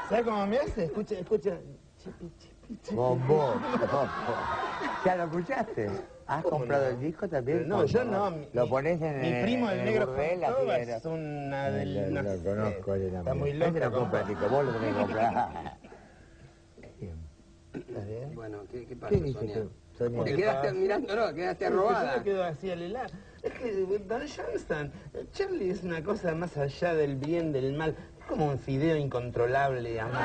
¿Sabes cómo me hace? Escucha, escucha. Chipi, chipi, chipi. Bombón. ¿Ya lo escuchaste? ¿Has ¿Cómo comprado no? el disco también? No, yo no. Mi- Lo pones en Mi el- primo, en el negro Córdoba, es una del... Lo, no lo sé. conozco, él Está muy loco. lo compra, vos lo tenés que comprar. Bueno, ¿qué, qué pasa, ¿Qué dice Sonia? Te quedaste mirando, no, quedaste Yo robada. me quedo así al. Es que Don Johnston, Charlie es una cosa más allá del bien, del mal. Es como un fideo incontrolable, amor.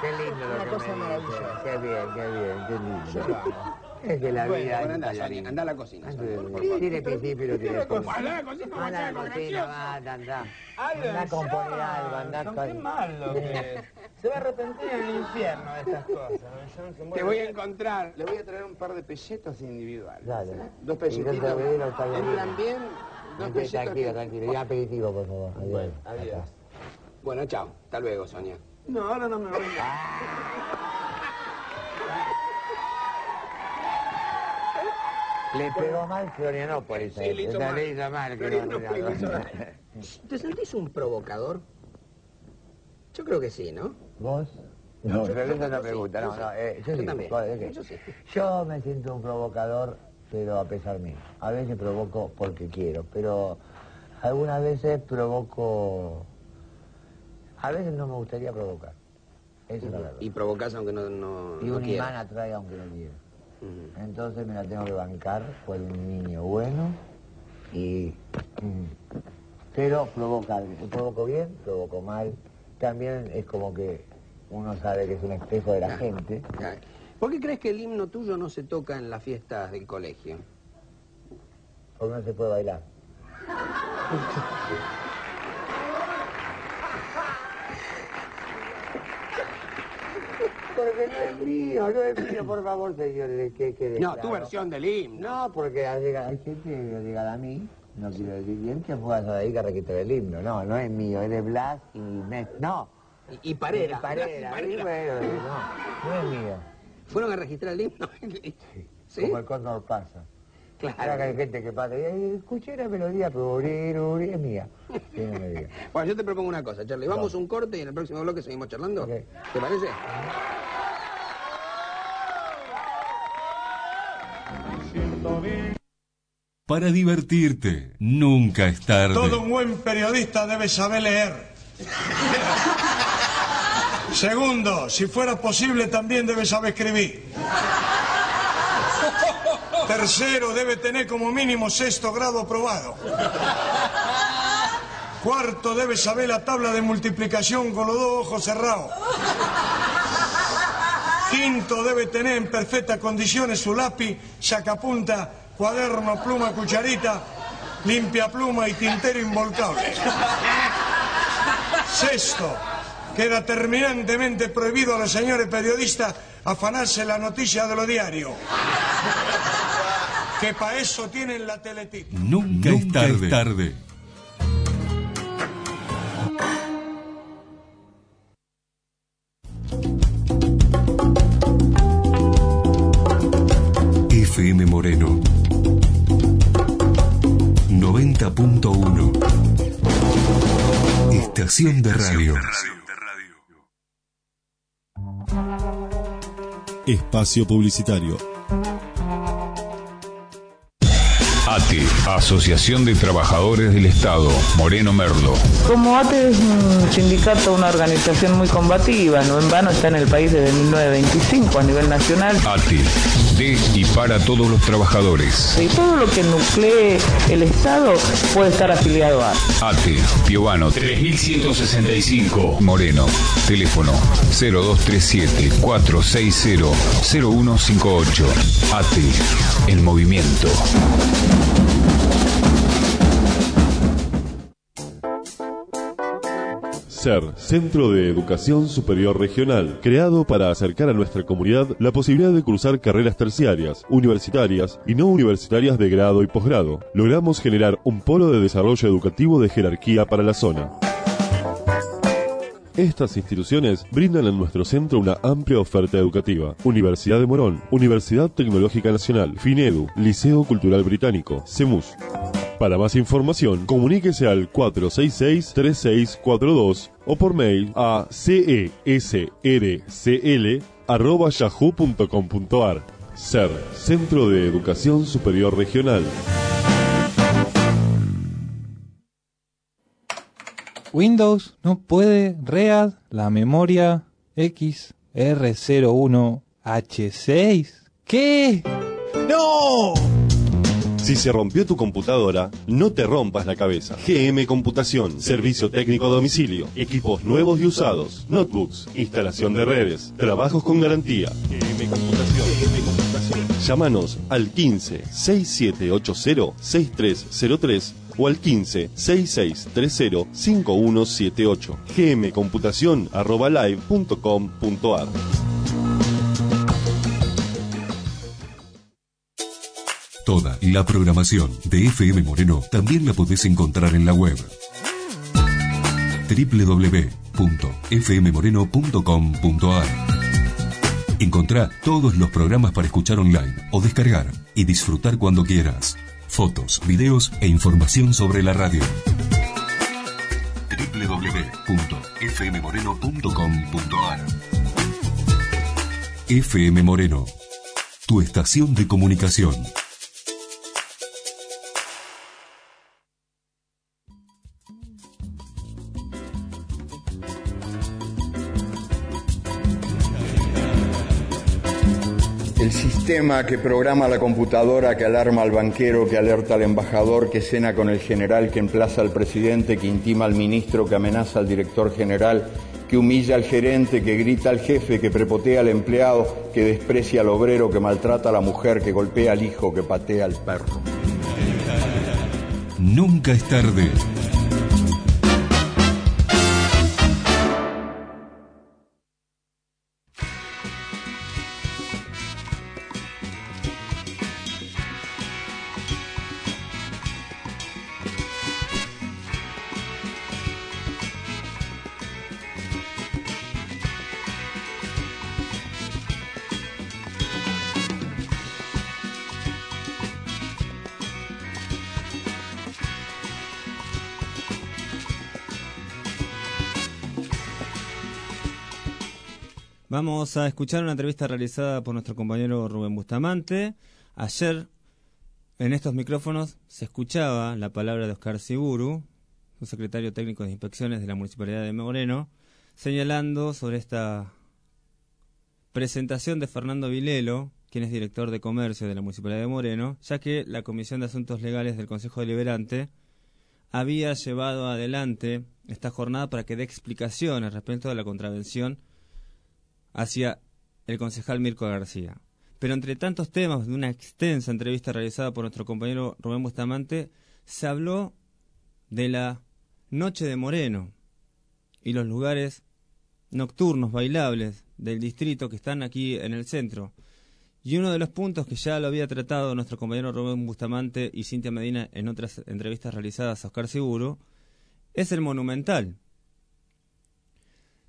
Qué lindo lo Una que cosa me dice. Qué bien, qué bien, qué lindo. Es que la Bueno, vida bueno, anda. Sonia, anda a la cocina, Anda, Sonia, por Tiene y no tiene cocina? Anda a la cocina, Anda a la cocina, anda, anda. Anda a componer algo, anda a Johnston, qué malo que es. Se va a arrepentir en el infierno de estas cosas. Te voy a encontrar, le voy a traer un par de pelletos individuales. Dale. Dos pelletitos. bien, dos pelletos. Tranquilo, tranquilo. Y aperitivo, por favor. Adiós. Bueno, adiós. Bueno, chao. Hasta luego, Sonia. No, ahora no me voy. Le pegó mal Florianópolis. Sí, le hizo mal. le hizo mal. que no- le hizo mal. ¿Te sentís un provocador? Yo creo que sí, ¿no? ¿Vos? No, Yo- pero esa es la sí, pregunta. yo No, no, eh, yo, Yo sí. también. Yo sí. Yo me siento un provocador, pero a pesar mío. A veces provoco porque quiero, pero algunas veces provoco... A veces no me gustaría provocar. Esa es la verdad. Y provocás aunque no, no, Y no un imán atrae aunque no quiera. Entonces me la tengo que bancar por un niño bueno y... mm, Pero provoca algo. Provoco bien, provoco mal. También es como que uno sabe que es un espejo de la gente. ¿Por qué crees que el himno tuyo no se toca en las fiestas del colegio? Porque no se puede bailar. Porque no es mío, no es mío, por favor, señores, que quede No, claro. tu versión del himno. No, porque ha llegado- hay gente que ha llegado a mí, no quiero decir bien, que fue a ahí que registrar el himno. No, no es mío, es de Blas y Mes. No. Y, y Parera. Y Parera, Blas y bueno, no, no es mío. ¿Fueron a registrar el himno? ¿Sí? Como el cóndor pasa. Claro. Ahora que hay gente que pasa, y "Ay, escuché la melodía, pero es mía. Sí, no me diga. Bueno, yo te propongo una cosa, Charlie. Vamos a un corte y en el próximo bloque seguimos charlando. ¿Te parece? Para divertirte, nunca es tarde. Todo un buen periodista debe saber leer. Segundo, si fuera posible también debe saber escribir. Tercero, debe tener como mínimo sexto grado aprobado. Cuarto, debe saber la tabla de multiplicación con los dos ojos cerrados. Quinto, debe tener en perfectas condiciones su lápiz, sacapunta, cuaderno, pluma, cucharita, limpia pluma y tintero involcable. Sexto, queda terminantemente prohibido a los señores periodistas afanarse la noticia de los diarios. Que para eso tienen la teletip. Nunca, es tarde. tarde. FM Moreno 90.1 Estación de radio. Espacio publicitario. ATE, Asociación de Trabajadores del Estado, Moreno Merlo. Como ATE es un sindicato, una organización muy combativa, no en vano está en el país desde 1925 a nivel nacional. ATE, de y para todos los trabajadores. Y todo lo que nuclee el Estado puede estar afiliado a. ATE, Piovano 3165, Moreno. Teléfono 0237 460 0158. ATE, el movimiento. CER, Centro de Educación Superior Regional, creado para acercar a nuestra comunidad la posibilidad de cursar carreras terciarias, universitarias y no universitarias de grado y posgrado. Logramos generar un polo de desarrollo educativo de jerarquía para la zona. Estas instituciones brindan en nuestro centro una amplia oferta educativa. Universidad de Morón, Universidad Tecnológica Nacional, FINEDU, Liceo Cultural Británico, CEMUS. Para más información, comuníquese al 466-3642 o por mail a cesrcl.yahoo.com.ar. SER, Centro de Educación Superior Regional. Windows no puede READ la memoria XR01H6. ¿Qué? ¡No! Si se rompió tu computadora, no te rompas la cabeza. GM Computación, servicio técnico a domicilio, equipos nuevos y usados, notebooks, instalación de redes, trabajos con garantía. GM Computación. GM Computación. Llámanos al 15 6780 6303 o al 15 6630 5178 gmcomputación arroba live.com.ar Toda la programación de FM Moreno también la podés encontrar en la web. www.fmmoreno.com.ar Encontrá todos los programas para escuchar online o descargar y disfrutar cuando quieras. Fotos, videos e información sobre la radio. www.fmmoreno.com.ar FM Moreno, tu estación de comunicación. El sistema que programa la computadora, que alarma al banquero, que alerta al embajador, que cena con el general, que emplaza al presidente, que intima al ministro, que amenaza al director general, que humilla al gerente, que grita al jefe, que prepotea al empleado, que desprecia al obrero, que maltrata a la mujer, que golpea al hijo, que patea al perro. Nunca es tarde. Vamos a escuchar una entrevista realizada por nuestro compañero Rubén Bustamante. Ayer, en estos micrófonos, se escuchaba la palabra de Oscar Siburu, un secretario técnico de inspecciones de la Municipalidad de Moreno, señalando sobre esta presentación de Fernando Vilelo, quien es director de comercio de la Municipalidad de Moreno, ya que la Comisión de Asuntos Legales del Consejo Deliberante había llevado adelante esta jornada para que dé explicaciones respecto a la contravención hacia el concejal Mirko García. Pero entre tantos temas de una extensa entrevista realizada por nuestro compañero Rubén Bustamante, se habló de la Noche de Moreno y los lugares nocturnos, bailables del distrito que están aquí en el centro. Y uno de los puntos que ya lo había tratado nuestro compañero Rubén Bustamante y Cintia Medina en otras entrevistas realizadas a Oscar Seguro, es el monumental,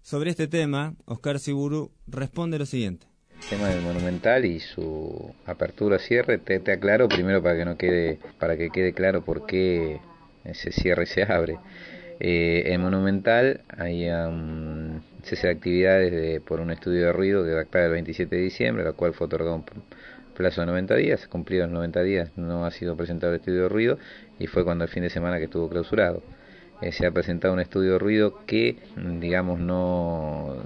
sobre este tema, Oscar Siburu responde lo siguiente. El tema del monumental y su apertura cierre te, te aclaro primero para que no quede para que quede claro por qué se cierra y se abre. Eh, el monumental hay um, cese de actividades de, por un estudio de ruido que data el 27 de diciembre, la cual fue otorgado un plazo de 90 días, cumplidos 90 días, no ha sido presentado el estudio de ruido y fue cuando el fin de semana que estuvo clausurado. Eh, se ha presentado un estudio de ruido que, digamos, no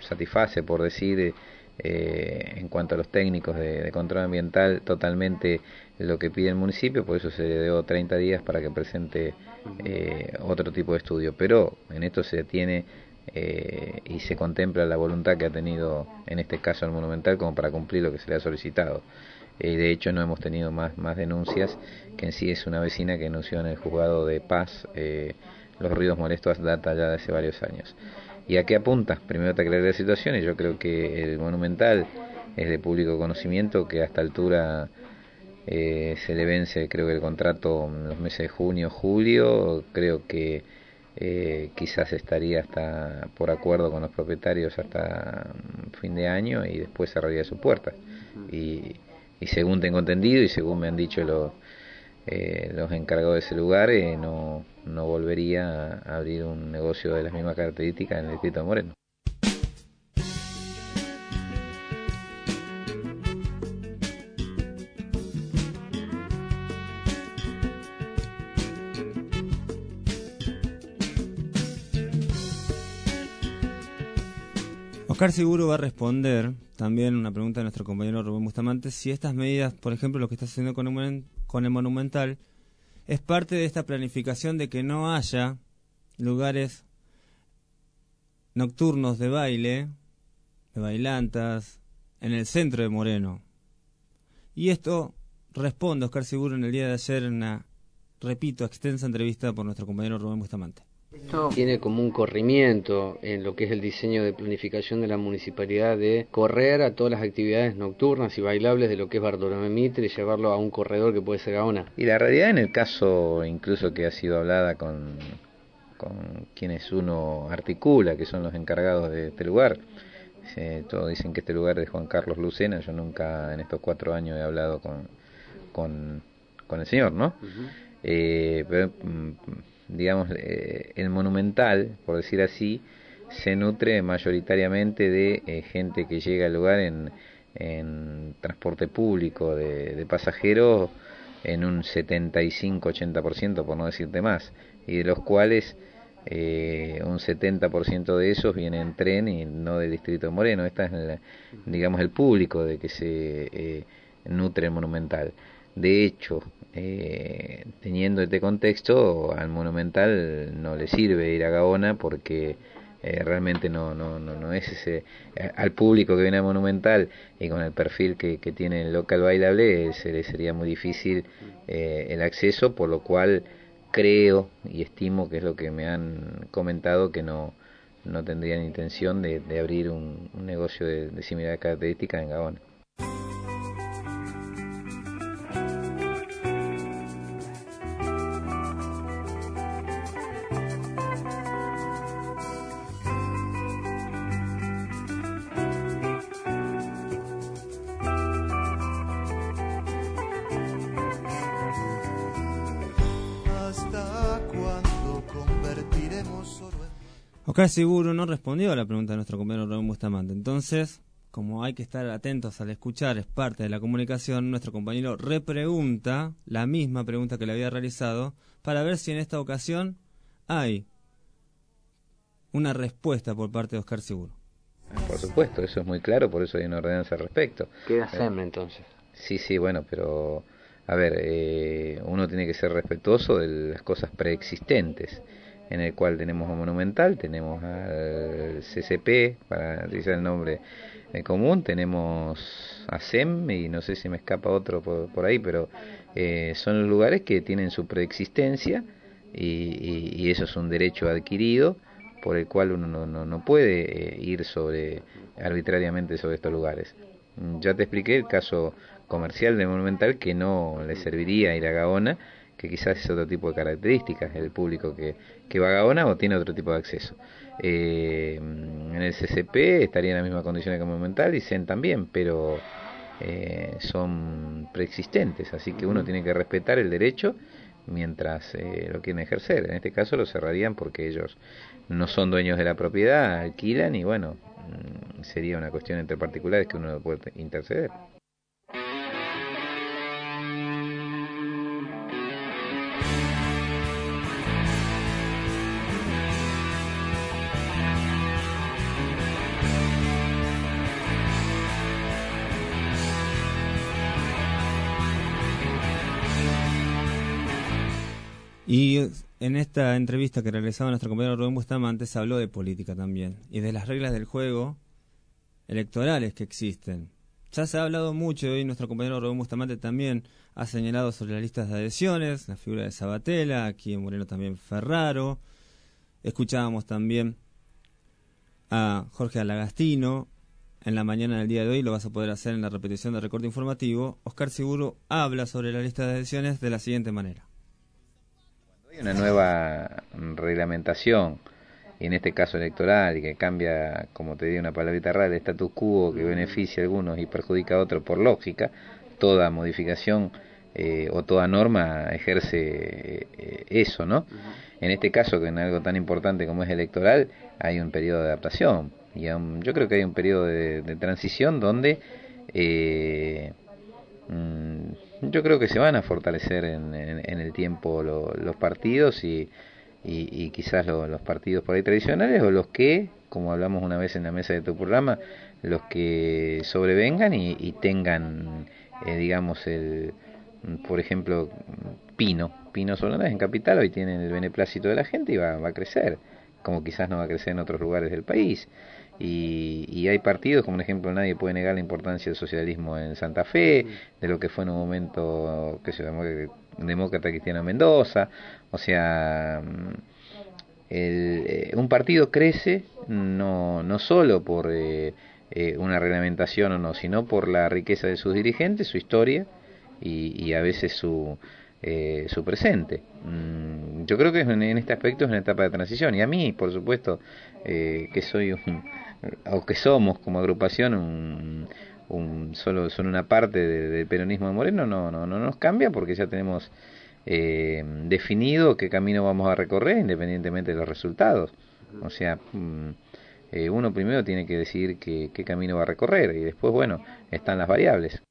satisface, por decir, eh, en cuanto a los técnicos de, control ambiental, totalmente lo que pide el municipio, por eso se le dio 30 días para que presente eh, otro tipo de estudio. Pero en esto se tiene y se contempla la voluntad que ha tenido en este caso el Monumental como para cumplir lo que se le ha solicitado. De hecho, no hemos tenido más, más denuncias que en sí es una vecina que anunció en el juzgado de paz eh, los ruidos molestos data ya de hace varios años. ¿Y a qué apunta? Primero te aclaré la situación y yo creo que el monumental es de público conocimiento que a esta altura eh, se le vence creo que el contrato en los meses de junio, julio, creo que eh, quizás estaría hasta por acuerdo con los propietarios hasta fin de año y después cerraría su puerta. Y, y según tengo entendido y según me han dicho los eh, los encargados de ese lugar eh, no, no volvería a abrir un negocio de las mismas características en el distrito de Moreno. Oscar Seguro va a responder también una pregunta de nuestro compañero Rubén Bustamante, si estas medidas, por ejemplo, lo que está haciendo con el, Monumental, es parte de esta planificación de que no haya lugares nocturnos de baile, de bailantas, en el centro de Moreno. Y esto responde Oscar Seguro en el día de ayer en una, repito, extensa entrevista por nuestro compañero Rubén Bustamante. Tiene como un corrimiento en lo que es el diseño de planificación de la municipalidad de correr a todas las actividades nocturnas y bailables de lo que es Bartolomé Mitre y llevarlo a un corredor que puede ser Gaona. Y la realidad en el caso incluso que ha sido hablada con, con quienes uno articula, que son los encargados de este lugar, todos dicen que este lugar es de Juan Carlos Lucena, yo nunca en estos cuatro años he hablado con, con, con el señor, ¿no? eh, pero, mm, digamos, eh, el monumental, por decir así, se nutre mayoritariamente de eh, gente que llega al lugar en, en transporte público de, pasajeros en un 75-80%, por no decirte más, y de los cuales eh, un 70% de esos vienen en tren y no del distrito de Moreno. Este es, digamos, el público de que se nutre el monumental. De hecho, eh, teniendo este contexto, al Monumental no le sirve ir a Gaona porque eh, realmente no, no, no, no es ese. Eh, al público que viene a Monumental y con el perfil que, que tiene el local bailable, se le sería muy difícil el acceso, por lo cual creo y estimo que es lo que me han comentado que no, no tendrían intención de, de abrir un, un negocio de, de similar característica en Gaona. Oscar Seguro no respondió a la pregunta de nuestro compañero Rubén Bustamante. Entonces, como hay que estar atentos al escuchar, es parte de la comunicación, nuestro compañero repregunta la misma pregunta que le había realizado para ver si en esta ocasión hay una respuesta por parte de Oscar Seguro. Por supuesto, eso es muy claro, por eso hay una ordenanza al respecto. Queda SEM entonces. Sí, sí, bueno, pero a ver, eh, uno tiene que ser respetuoso de las cosas preexistentes en el cual tenemos a Monumental, tenemos al CCP, para decir el nombre común, tenemos a SEM y no sé si me escapa otro por, ahí, pero eh, son los lugares que tienen su preexistencia y, eso es un derecho adquirido por el cual uno no, no, puede eh, ir sobre arbitrariamente sobre estos lugares. Ya te expliqué el caso comercial de Monumental que no le serviría ir a Gaona que quizás es otro tipo de características, el público que, que va a Gaona o tiene otro tipo de acceso. Eh, en el CCP estaría en las mismas condiciones que Monumental y CEN también, pero eh, son preexistentes, así que uno tiene que respetar el derecho mientras eh, lo quieren ejercer. En este caso lo cerrarían porque ellos no son dueños de la propiedad, alquilan y bueno, mm, sería una cuestión entre particulares que uno puede interceder. Y en esta entrevista que realizaba nuestro compañero Rubén Bustamante se habló de política también y de las reglas del juego electorales que existen. Ya se ha hablado mucho y nuestro compañero Rubén Bustamante también ha señalado sobre las listas de adhesiones, la figura de Sabatella, aquí en Moreno también Ferraro. Escuchábamos también a Jorge Alagastino. En la mañana del día de hoy lo vas a poder hacer en la repetición del recorte informativo. Oscar Seguro habla sobre la lista de adhesiones de la siguiente manera una nueva reglamentación, y en este caso electoral, y que cambia, como te digo, una palabrita rara, el status quo que beneficia a algunos y perjudica a otros por lógica, toda modificación eh, o toda norma ejerce eh, eso, ¿no? En este caso, que en algo tan importante como es electoral, hay un periodo de adaptación. Y yo creo que hay un periodo de, transición donde eh, mm, yo creo que se van a fortalecer en, el tiempo los partidos y, y, quizás los partidos por ahí tradicionales o los que, como hablamos una vez en la mesa de tu programa, los que sobrevengan y, tengan, eh, digamos, el, por ejemplo, Pino. Pino Solanas en Capital hoy tiene el beneplácito de la gente y va, va a crecer, como quizás no va a crecer en otros lugares del país. Y, y, hay partidos, como por ejemplo, nadie puede negar la importancia del socialismo en Santa Fe, de lo que fue en un momento, que se llamó demócrata cristiano Mendoza, o sea, el, eh, un partido crece no, no solo por eh, eh, una reglamentación o no, sino por la riqueza de sus dirigentes, su historia y, y a veces su, su presente. Mm, yo creo que en, este aspecto es una etapa de transición y a mí, por supuesto, que soy un, o que somos como agrupación un, un solo son una parte del peronismo de Moreno no, no, no nos cambia porque ya tenemos eh, definido qué camino vamos a recorrer independientemente de los resultados. O sea, mm, eh, uno primero tiene que decidir qué, qué camino va a recorrer y después, bueno, están las variables.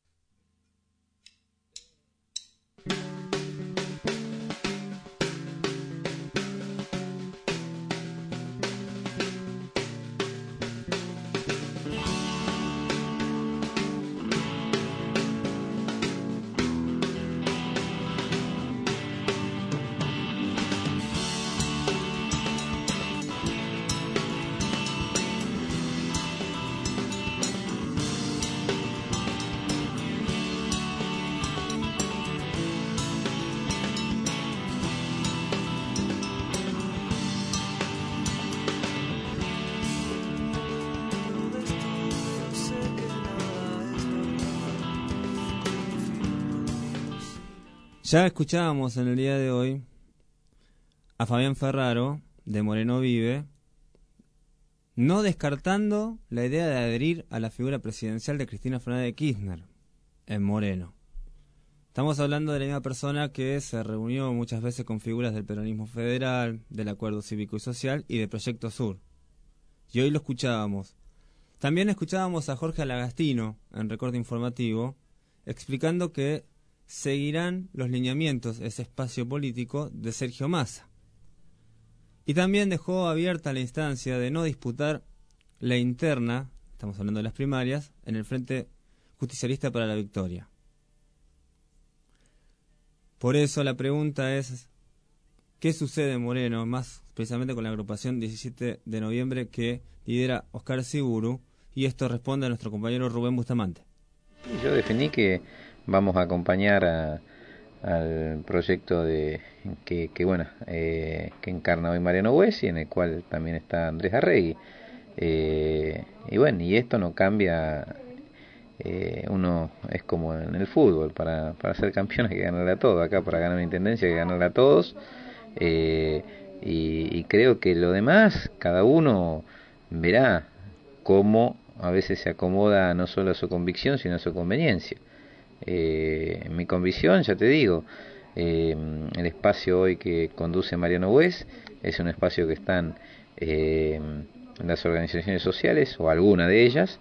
Ya escuchábamos en el día de hoy a Fabián Ferraro, de Moreno Vive, no descartando la idea de adherir a la figura presidencial de Cristina Fernández de Kirchner en Moreno. Estamos hablando de la misma persona que se reunió muchas veces con figuras del peronismo federal, del acuerdo cívico y social y de Proyecto Sur. Y hoy lo escuchábamos. También escuchábamos a Jorge Alagastino en recorte informativo explicando que seguirán los lineamientos, ese espacio político, de Sergio Massa. Y también dejó abierta la instancia de no disputar la interna, estamos hablando de las primarias, en el Frente Justicialista para la Victoria. Por eso la pregunta es, ¿qué sucede Moreno, más precisamente con la agrupación 17 de noviembre que lidera Oscar Siguru? Y esto responde a nuestro compañero Rubén Bustamante. Yo definí que vamos a acompañar al proyecto de que, bueno eh, que encarna hoy Mariano Huesi en el cual también está Andrés Arregui. Eh, y bueno y esto no cambia eh, uno es como en el fútbol para, para ser campeón hay que ganarle a todo acá para ganar una intendencia hay que ganarle a todos. Y, y creo que lo demás cada uno verá cómo a veces se acomoda no solo a su convicción sino a su conveniencia eh, mi convicción, ya te digo, eh, el espacio hoy que conduce Mariano Wes es un espacio que están eh, las organizaciones sociales o alguna de ellas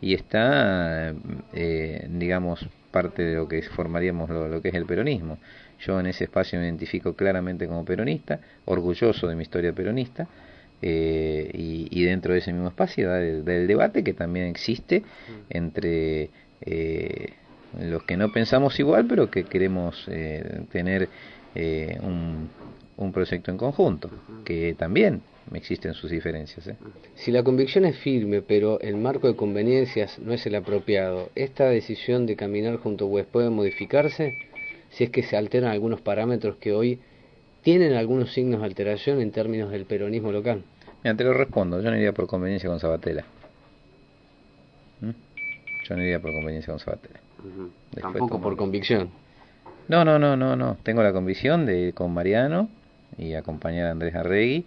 y está, eh, digamos, parte de lo que formaríamos lo, que es el peronismo. Yo en ese espacio me identifico claramente como peronista, orgulloso de mi historia peronista. y, y, dentro de ese mismo espacio del, del debate que también existe entre eh, los que no pensamos igual, pero que queremos eh, tener eh, un, un, proyecto en conjunto, que también existen sus diferencias. ¿eh? Si la convicción es firme, pero el marco de conveniencias no es el apropiado, ¿esta decisión de caminar junto a West puede modificarse si es que se alteran algunos parámetros que hoy tienen algunos signos de alteración en términos del peronismo local? Mira, te lo respondo, yo no iría por conveniencia con Sabatella. ¿Mm? Yo no iría por conveniencia con Sabatella. Tampoco por convicción. No, no, no, no, no. Tengo la convicción de ir con Mariano y acompañar a Andrés Arregui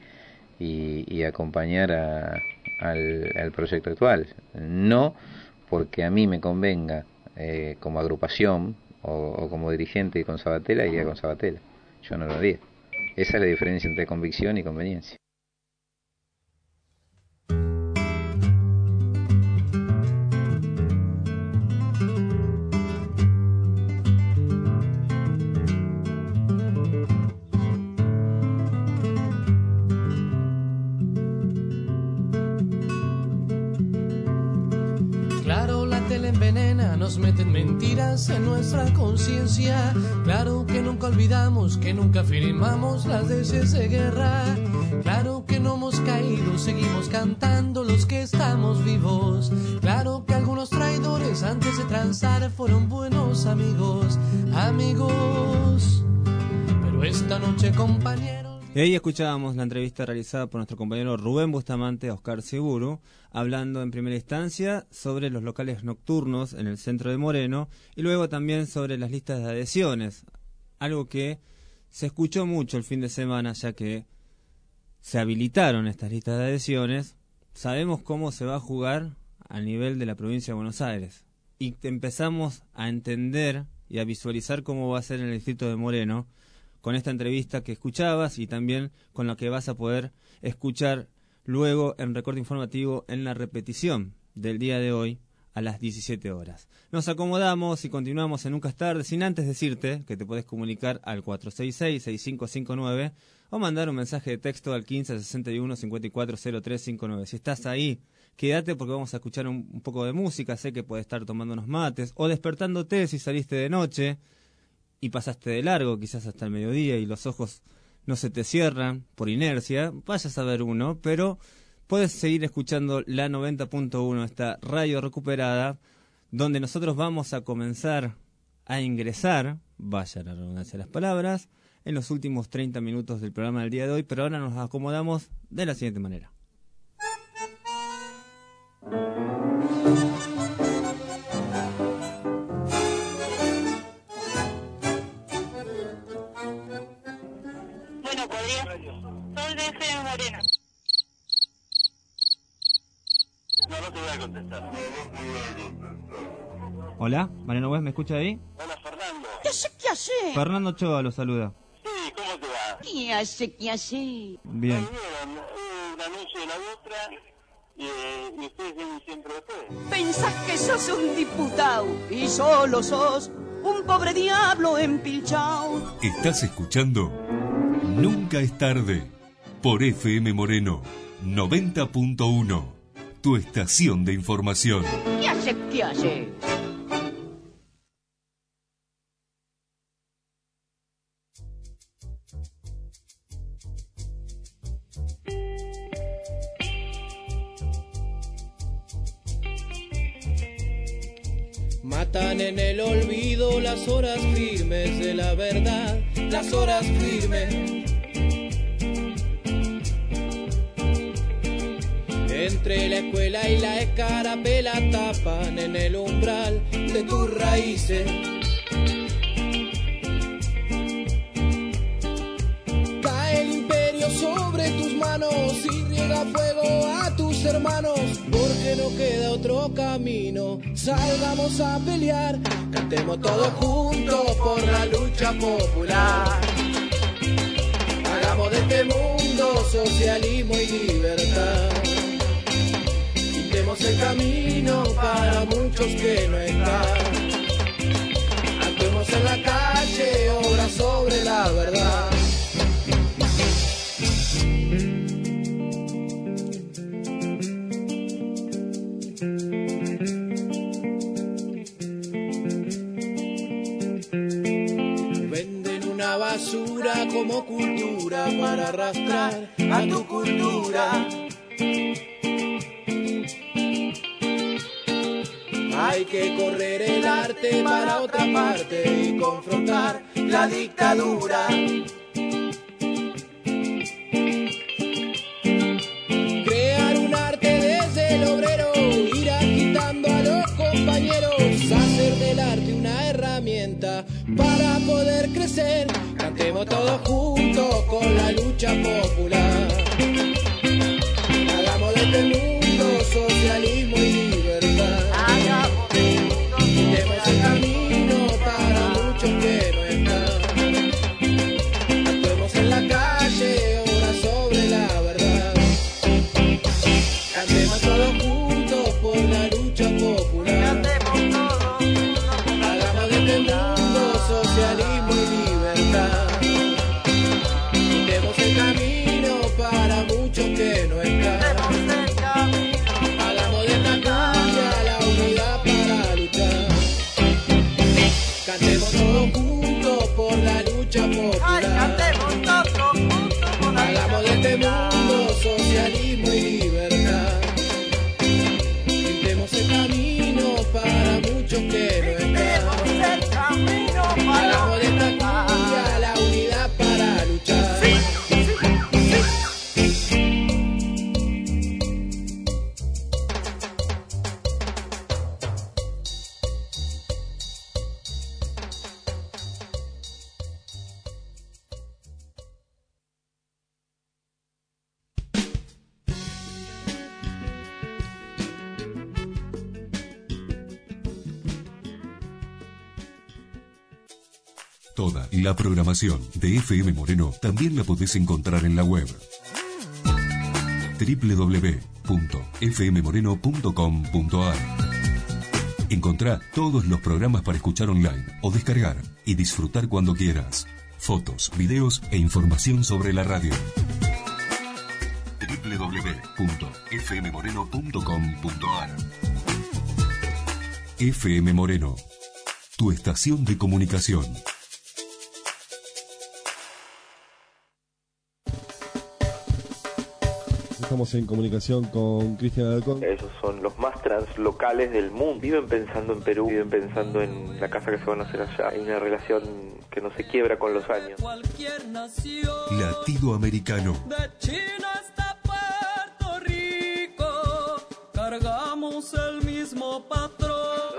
y, acompañar al, proyecto actual. No porque a mí me convenga eh, como agrupación o, como dirigente con Sabatella, iría con Sabatella. Yo no lo haría. Esa es la diferencia entre convicción y conveniencia. En nuestra conciencia. Claro que nunca olvidamos, que nunca firmamos las leyes de guerra. Claro que no hemos caído, seguimos cantando los que estamos vivos. Claro que algunos traidores antes de transar fueron buenos amigos, amigos. Pero esta noche, compañeros. Y ahí escuchábamos la entrevista realizada por nuestro compañero Rubén Bustamante, Oscar Seguro, hablando en primera instancia sobre los locales nocturnos en el centro de Moreno y luego también sobre las listas de adhesiones, algo que se escuchó mucho el fin de semana ya que se habilitaron estas listas de adhesiones, sabemos cómo se va a jugar a nivel de la provincia de Buenos Aires y empezamos a entender y a visualizar cómo va a ser en el distrito de Moreno con esta entrevista que escuchabas y también con lo que vas a poder escuchar luego en recorte informativo en la repetición del día de hoy a las 17 horas. Nos acomodamos y continuamos en Nunca es tarde, sin antes decirte que te puedes comunicar al 466-6559 o mandar un mensaje de texto al 1561-540359. Si estás ahí, quédate porque vamos a escuchar un, un poco de música. Sé que puedes estar tomando unos mates o despertándote si saliste de noche y pasaste de largo, quizás hasta el mediodía, y los ojos no se te cierran por inercia, vayas a ver uno, pero puedes seguir escuchando la 90.1, esta radio recuperada, donde nosotros vamos a comenzar a ingresar, vaya la redundancia de las palabras, en los últimos 30 minutos del programa del día de hoy, pero ahora nos acomodamos de la siguiente manera. Hola, Mariano West, ¿me escucha ahí? Hola, Fernando. ¿Qué hace? ¿Qué hace? Fernando Choa lo saluda. Sí, ¿cómo te va? ¿Qué hace? ¿Qué hace? Bien. un anuncio de la otra y, eh, y ustedes vienen siempre después. Pensás que sos un diputado y solo sos un pobre diablo empilchao. Estás escuchando Nunca es tarde por FM Moreno 90.1, tu estación de información. ¿Qué hace? ¿Qué hace? Matan en el olvido las horas firmes de la verdad, las horas firmes Entre la escuela y la escarapela tapan en el umbral de tus raíces. Cae el imperio sobre tus manos y riega fuego a tus hermanos, porque no queda otro camino. Salgamos a pelear, cantemos todos juntos por la lucha popular. Hagamos de este mundo socialismo y libertad el camino para muchos que no están. Actuemos en la calle, obra sobre la verdad. Basura como cultura para arrastrar a tu cultura que correr el arte para otra parte y confrontar la dictadura. Crear un arte desde el obrero, ir agitando a los compañeros, hacer del arte una herramienta para poder crecer. Cantemos todos juntos con la lucha popular. Toda la programación de FM Moreno también la podés encontrar en la web www.fmmoreno.com.ar Encontrá todos los programas para escuchar online o descargar y disfrutar cuando quieras. Fotos, videos e información sobre la radio. www.fmmoreno.com.ar FM Moreno, tu estación de comunicación. Estamos en comunicación con Cristian Alcón. Esos son los más translocales del mundo. Viven pensando en Perú, viven pensando en la casa que se van a hacer allá. Hay una relación que no se quiebra con los años. Latido americano. De China hasta Puerto Rico, cargamos el mismo patrón.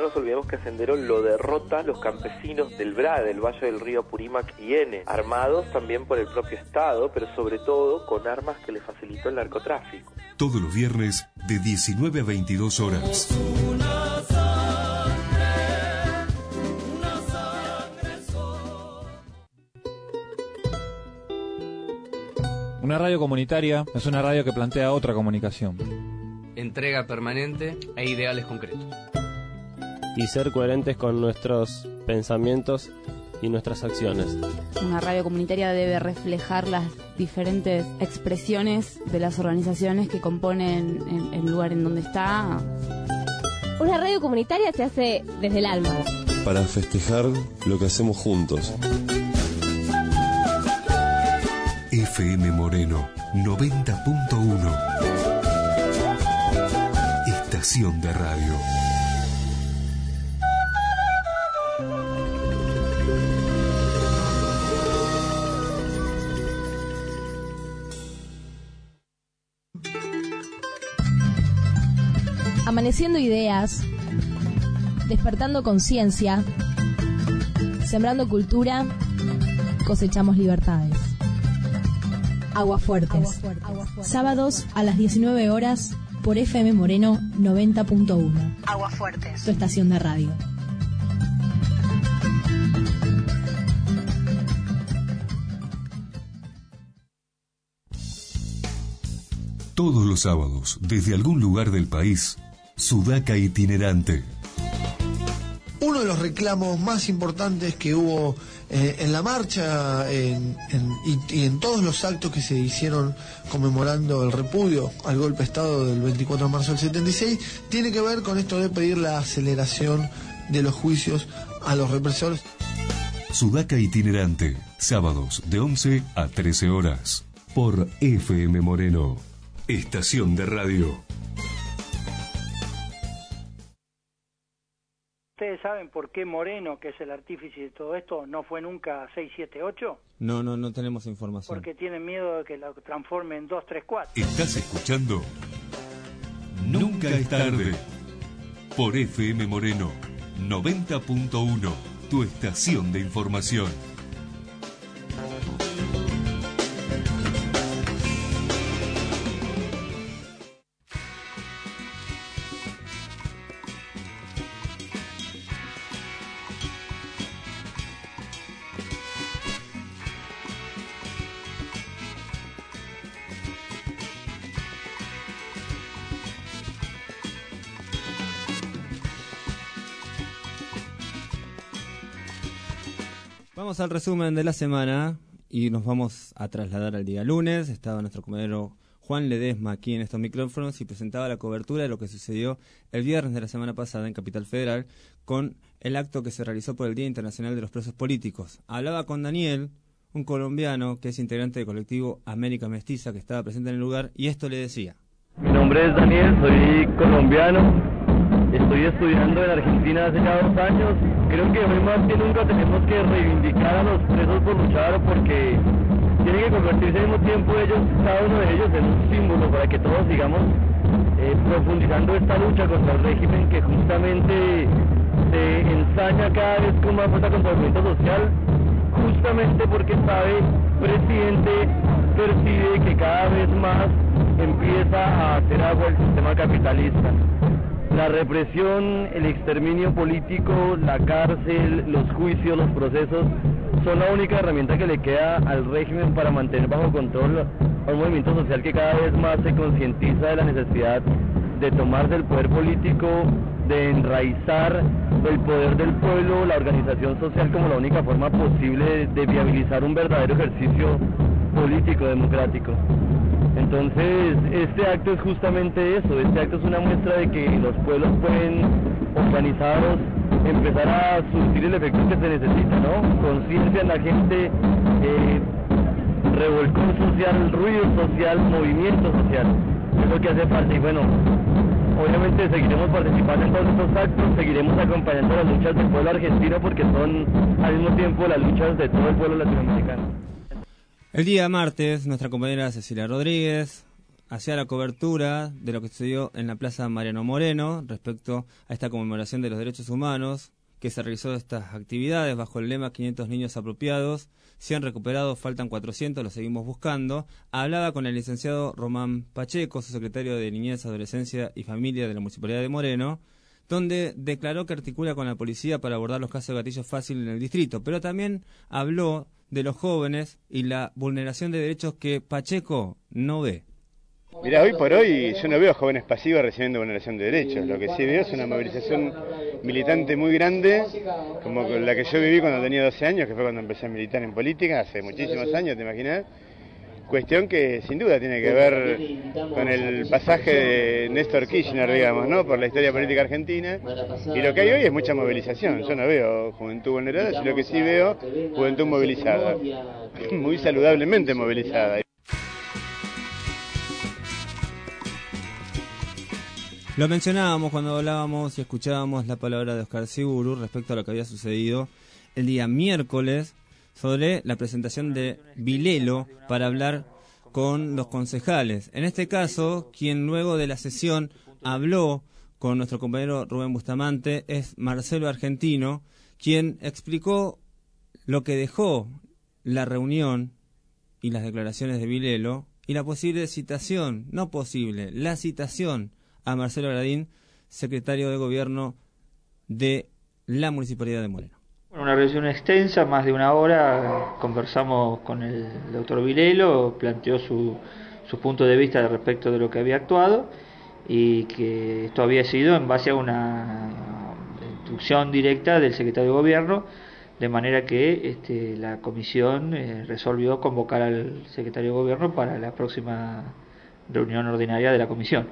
No nos olvidemos que Sendero lo derrota los campesinos del BRA, del Valle del Río Purímac y N, armados también por el propio Estado, pero sobre todo con armas que le facilitó el narcotráfico. Todos los viernes de 19 a 22 horas. Una sangre, una sangre sola. Una radio comunitaria es una radio que plantea otra comunicación. Entrega permanente e ideales concretos. Y ser coherentes con nuestros pensamientos y nuestras acciones. Una radio comunitaria debe reflejar las diferentes expresiones de las organizaciones que componen el, el lugar en donde está. Una radio comunitaria se hace desde el alma. Para festejar lo que hacemos juntos. FM Moreno 90.1. Estación de radio. Amaneciendo ideas, despertando conciencia, sembrando cultura, cosechamos libertades. Aguafuertes. Sábados a las 19 horas por FM Moreno 90.1. Aguafuertes. Tu estación de radio. Todos los sábados, desde algún lugar del país, Sudaca itinerante. Uno de los reclamos más importantes que hubo eh, en la marcha en- en- y, y en todos los actos que se hicieron conmemorando el repudio al golpe de Estado del 24 de marzo del 76 tiene que ver con esto de pedir la aceleración de los juicios a los represores. Sudaca itinerante, sábados de 11 a 13 horas, por FM Moreno, estación de radio. ¿Ustedes saben por qué Moreno, que es el artífice de todo esto, no fue nunca 678? No, no, no tenemos información. Porque tienen miedo de que lo transforme en 234. ¿Estás escuchando? Nunca es tarde. Por FM Moreno 90.1, tu estación de información. Al resumen de la semana y nos vamos a trasladar al día lunes. Estaba nuestro compañero Juan Ledesma aquí en estos micrófonos y presentaba la cobertura de lo que sucedió el viernes de la semana pasada en Capital Federal con el acto que se realizó por el Día Internacional de los Presos Políticos. Hablaba con Daniel, un colombiano que es integrante del colectivo América Mestiza que estaba presente en el lugar y esto le decía. Mi nombre es Daniel, soy colombiano. Estoy estudiando en Argentina hace ya dos años. Creo que hoy más que nunca tenemos que reivindicar a los presos por luchar porque tienen que convertirse al mismo tiempo ellos, cada uno de ellos, en un símbolo para que todos sigamos eh, profundizando esta lucha contra el régimen que justamente se ensaña cada vez con más fuerza contra movimiento social, justamente porque sabe, presidente, percibe que cada vez más empieza a hacer agua el sistema capitalista. La represión, el exterminio político, la cárcel, los juicios, los procesos son la única herramienta que le queda al régimen para mantener bajo control a un movimiento social que cada vez más se concientiza de la necesidad de tomar del poder político, de enraizar el poder del pueblo, la organización social como la única forma posible de viabilizar un verdadero ejercicio político democrático. Entonces, este acto es justamente eso, este acto es una muestra de que los pueblos pueden, organizados, empezar a surtir el efecto que se necesita, ¿no? Conciencia en la gente, eh, revolcón social, ruido social, movimiento social, es lo que hace falta y bueno, obviamente seguiremos participando en todos estos actos, seguiremos acompañando las luchas del pueblo argentino porque son al mismo tiempo las luchas de todo el pueblo latinoamericano. El día martes, nuestra compañera Cecilia Rodríguez hacía la cobertura de lo que sucedió en la Plaza Mariano Moreno respecto a esta conmemoración de los derechos humanos que se realizó estas actividades bajo el lema 500 niños apropiados, 100 recuperados, faltan 400, los seguimos buscando. Hablaba con el licenciado Román Pacheco, su secretario de Niñez, Adolescencia y Familia de la Municipalidad de Moreno, donde declaró que articula con la policía para abordar los casos de gatillo fácil en el distrito, pero también habló de los jóvenes y la vulneración de derechos que Pacheco no ve. Mira, hoy por hoy yo no veo jóvenes pasivos recibiendo vulneración de derechos. Lo que sí veo es una movilización militante muy grande, como la que yo viví cuando tenía 12 años, que fue cuando empecé a militar en política, hace muchísimos años, ¿te imaginas? Cuestión que sin duda tiene que ver con el pasaje de Néstor Kirchner, digamos, ¿no? Por la historia política argentina. Y lo que hay hoy es mucha movilización. Yo no veo juventud vulnerada, sino lo que sí veo juventud movilizada. Muy saludablemente movilizada. Lo mencionábamos cuando hablábamos y escuchábamos la palabra de Oscar Siguru respecto a lo que había sucedido el día miércoles sobre la presentación de Vilelo para hablar con los concejales. En este caso, quien luego de la sesión habló con nuestro compañero Rubén Bustamante es Marcelo Argentino, quien explicó lo que dejó la reunión y las declaraciones de Vilelo y la posible citación, no posible, la citación a Marcelo Gradín, secretario de Gobierno de la Municipalidad de Moreno. Bueno, una reunión extensa, más de una hora, conversamos con el doctor Vilelo, planteó su, su punto de vista respecto de lo que había actuado y que esto había sido en base a una instrucción directa del secretario de Gobierno, de manera que este, la comisión eh, resolvió convocar al secretario de Gobierno para la próxima reunión ordinaria de la comisión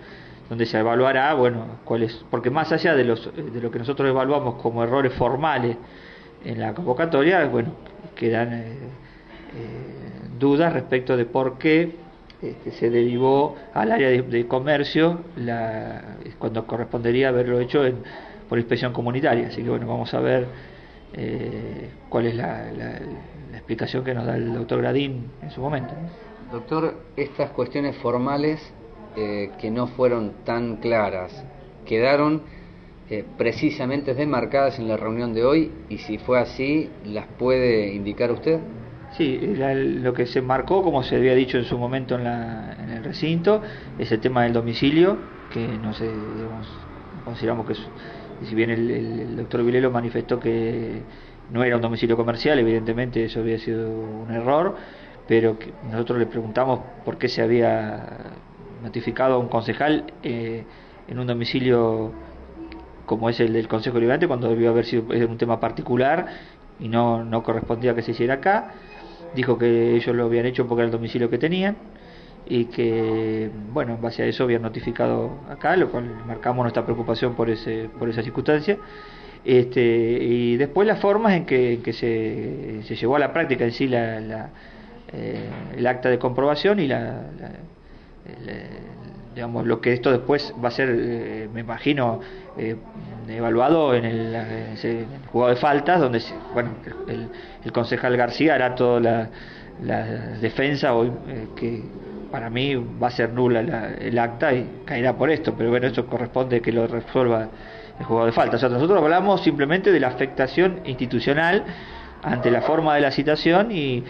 donde se evaluará, bueno, cuáles, porque más allá de, los, de lo que nosotros evaluamos como errores formales en la convocatoria, bueno, quedan eh, eh, dudas respecto de por qué este, se derivó al área de, comercio la, cuando correspondería haberlo hecho en, por inspección comunitaria. Así que bueno, vamos a ver eh, cuál es la, explicación que nos da el doctor Gradín en su momento. Doctor, estas cuestiones formales que no fueron tan claras quedaron eh, precisamente demarcadas en la reunión de hoy y si fue así, ¿las puede indicar usted? Sí, lo que se marcó, como se había dicho en su momento en, la, en el recinto, es el tema del domicilio, que no sé, digamos, consideramos que si bien el, doctor Vilelo manifestó que no era un domicilio comercial, evidentemente eso había sido un error, pero nosotros le preguntamos por qué se había notificado a un concejal eh, en un domicilio como es el del Consejo Liberante, cuando debió haber sido un tema particular y no, no correspondía que se hiciera acá. Dijo que ellos lo habían hecho porque era el domicilio que tenían y que, bueno, en base a eso habían notificado acá, lo cual marcamos nuestra preocupación por, ese, por esa circunstancia. Este, y después las formas en que, que se, se, llevó a la práctica en sí la, la eh, el acta de comprobación y la, digamos, lo que esto después va a ser, eh, me imagino, eh, evaluado en el, juego de faltas, donde bueno, el, concejal García hará toda la, defensa, hoy, eh, que para mí va a ser nula el acta y caerá por esto, pero bueno, eso corresponde que lo resuelva el juego de faltas. nosotros hablamos simplemente de la afectación institucional ante la forma de la citación y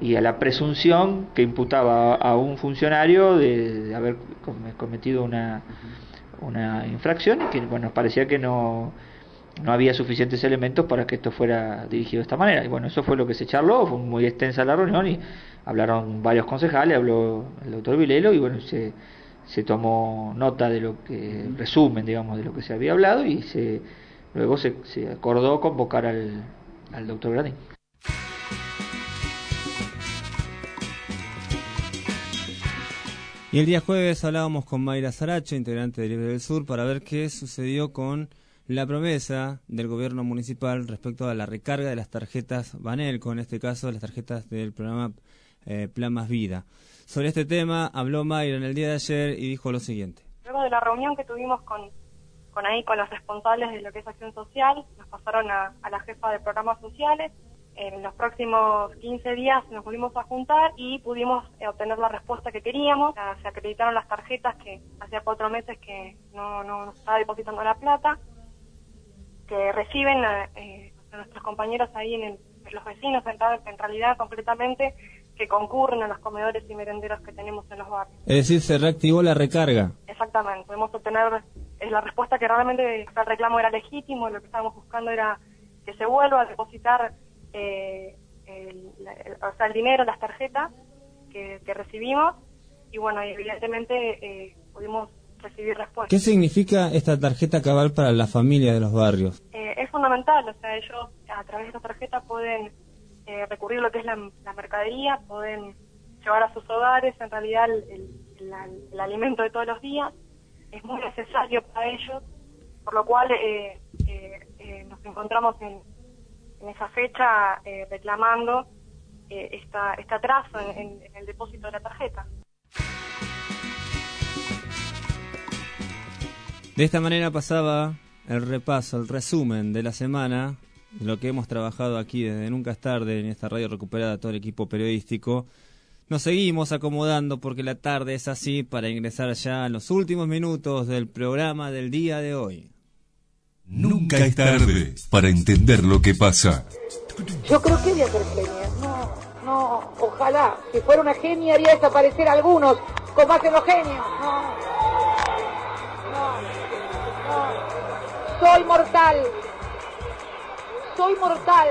y a la presunción que imputaba a un funcionario de, haber cometido una una infracción y que bueno, parecía que no, no había suficientes elementos para que esto fuera dirigido de esta manera. Y bueno, eso fue lo que se charló, fue muy extensa la reunión y hablaron varios concejales, habló el doctor Vilelo y bueno, se, se tomó nota de lo que, resumen, digamos, de lo que se había hablado y se luego se, se acordó convocar al, al doctor Gradín. Y el día jueves hablábamos con Mayra Saracho, integrante de Libre del Sur, para ver qué sucedió con la promesa del gobierno municipal respecto a la recarga de las tarjetas Banelco, en este caso las tarjetas del programa eh, Plan Más Vida. Sobre este tema habló Mayra en el día de ayer y dijo lo siguiente. Luego de la reunión que tuvimos con, con ahí, con los responsables de lo que es acción social, nos pasaron a, a la jefa de programas sociales. En los próximos 15 días nos volvimos a juntar y pudimos eh, obtener la respuesta que queríamos. Se acreditaron las tarjetas que hacía cuatro meses que no, no nos estaba depositando la plata, que reciben eh, eh, nuestros compañeros ahí en el- los vecinos, en, realidad concretamente, que concurren a los comedores y merenderos que tenemos en los barrios. Es decir, se reactivó la recarga. Exactamente, podemos obtener eh, la respuesta que realmente el reclamo era legítimo, lo que estábamos buscando era que se vuelva a depositar eh, el, el- o sea, el dinero, las tarjetas que, que recibimos y bueno, evidentemente eh, pudimos recibir respuesta. ¿Qué significa esta tarjeta cabal para la familia de los barrios? Eh, es fundamental, o sea, ellos a través de esta tarjeta pueden eh, recurrir lo que es la, la mercadería, pueden llevar a sus hogares en realidad el, el- alimento de todos los días, es muy necesario para ellos, por lo cual eh, eh, nos encontramos en, en esa fecha eh, reclamando eh, esta, este atraso en, el depósito de la tarjeta. De esta manera pasaba el repaso, el resumen de la semana, lo que hemos trabajado aquí desde Nunca es tarde en esta radio recuperada todo el equipo periodístico. Nos seguimos acomodando porque la tarde es así para ingresar ya en los últimos minutos del programa del día de hoy. Nunca es tarde para entender lo que pasa. Yo creo que voy a ser genia. No, no, ojalá. Si fuera una genia haría desaparecer a algunos, como hacen los genios. No, no, no. Soy mortal. Soy mortal.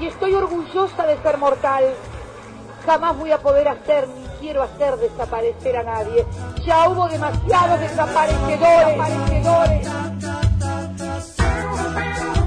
Y estoy orgullosa de ser mortal. Jamás voy a poder hacer ni quiero hacer desaparecer a nadie. Ya hubo demasiados desaparecedores. desaparecedores. Bueno, bueno.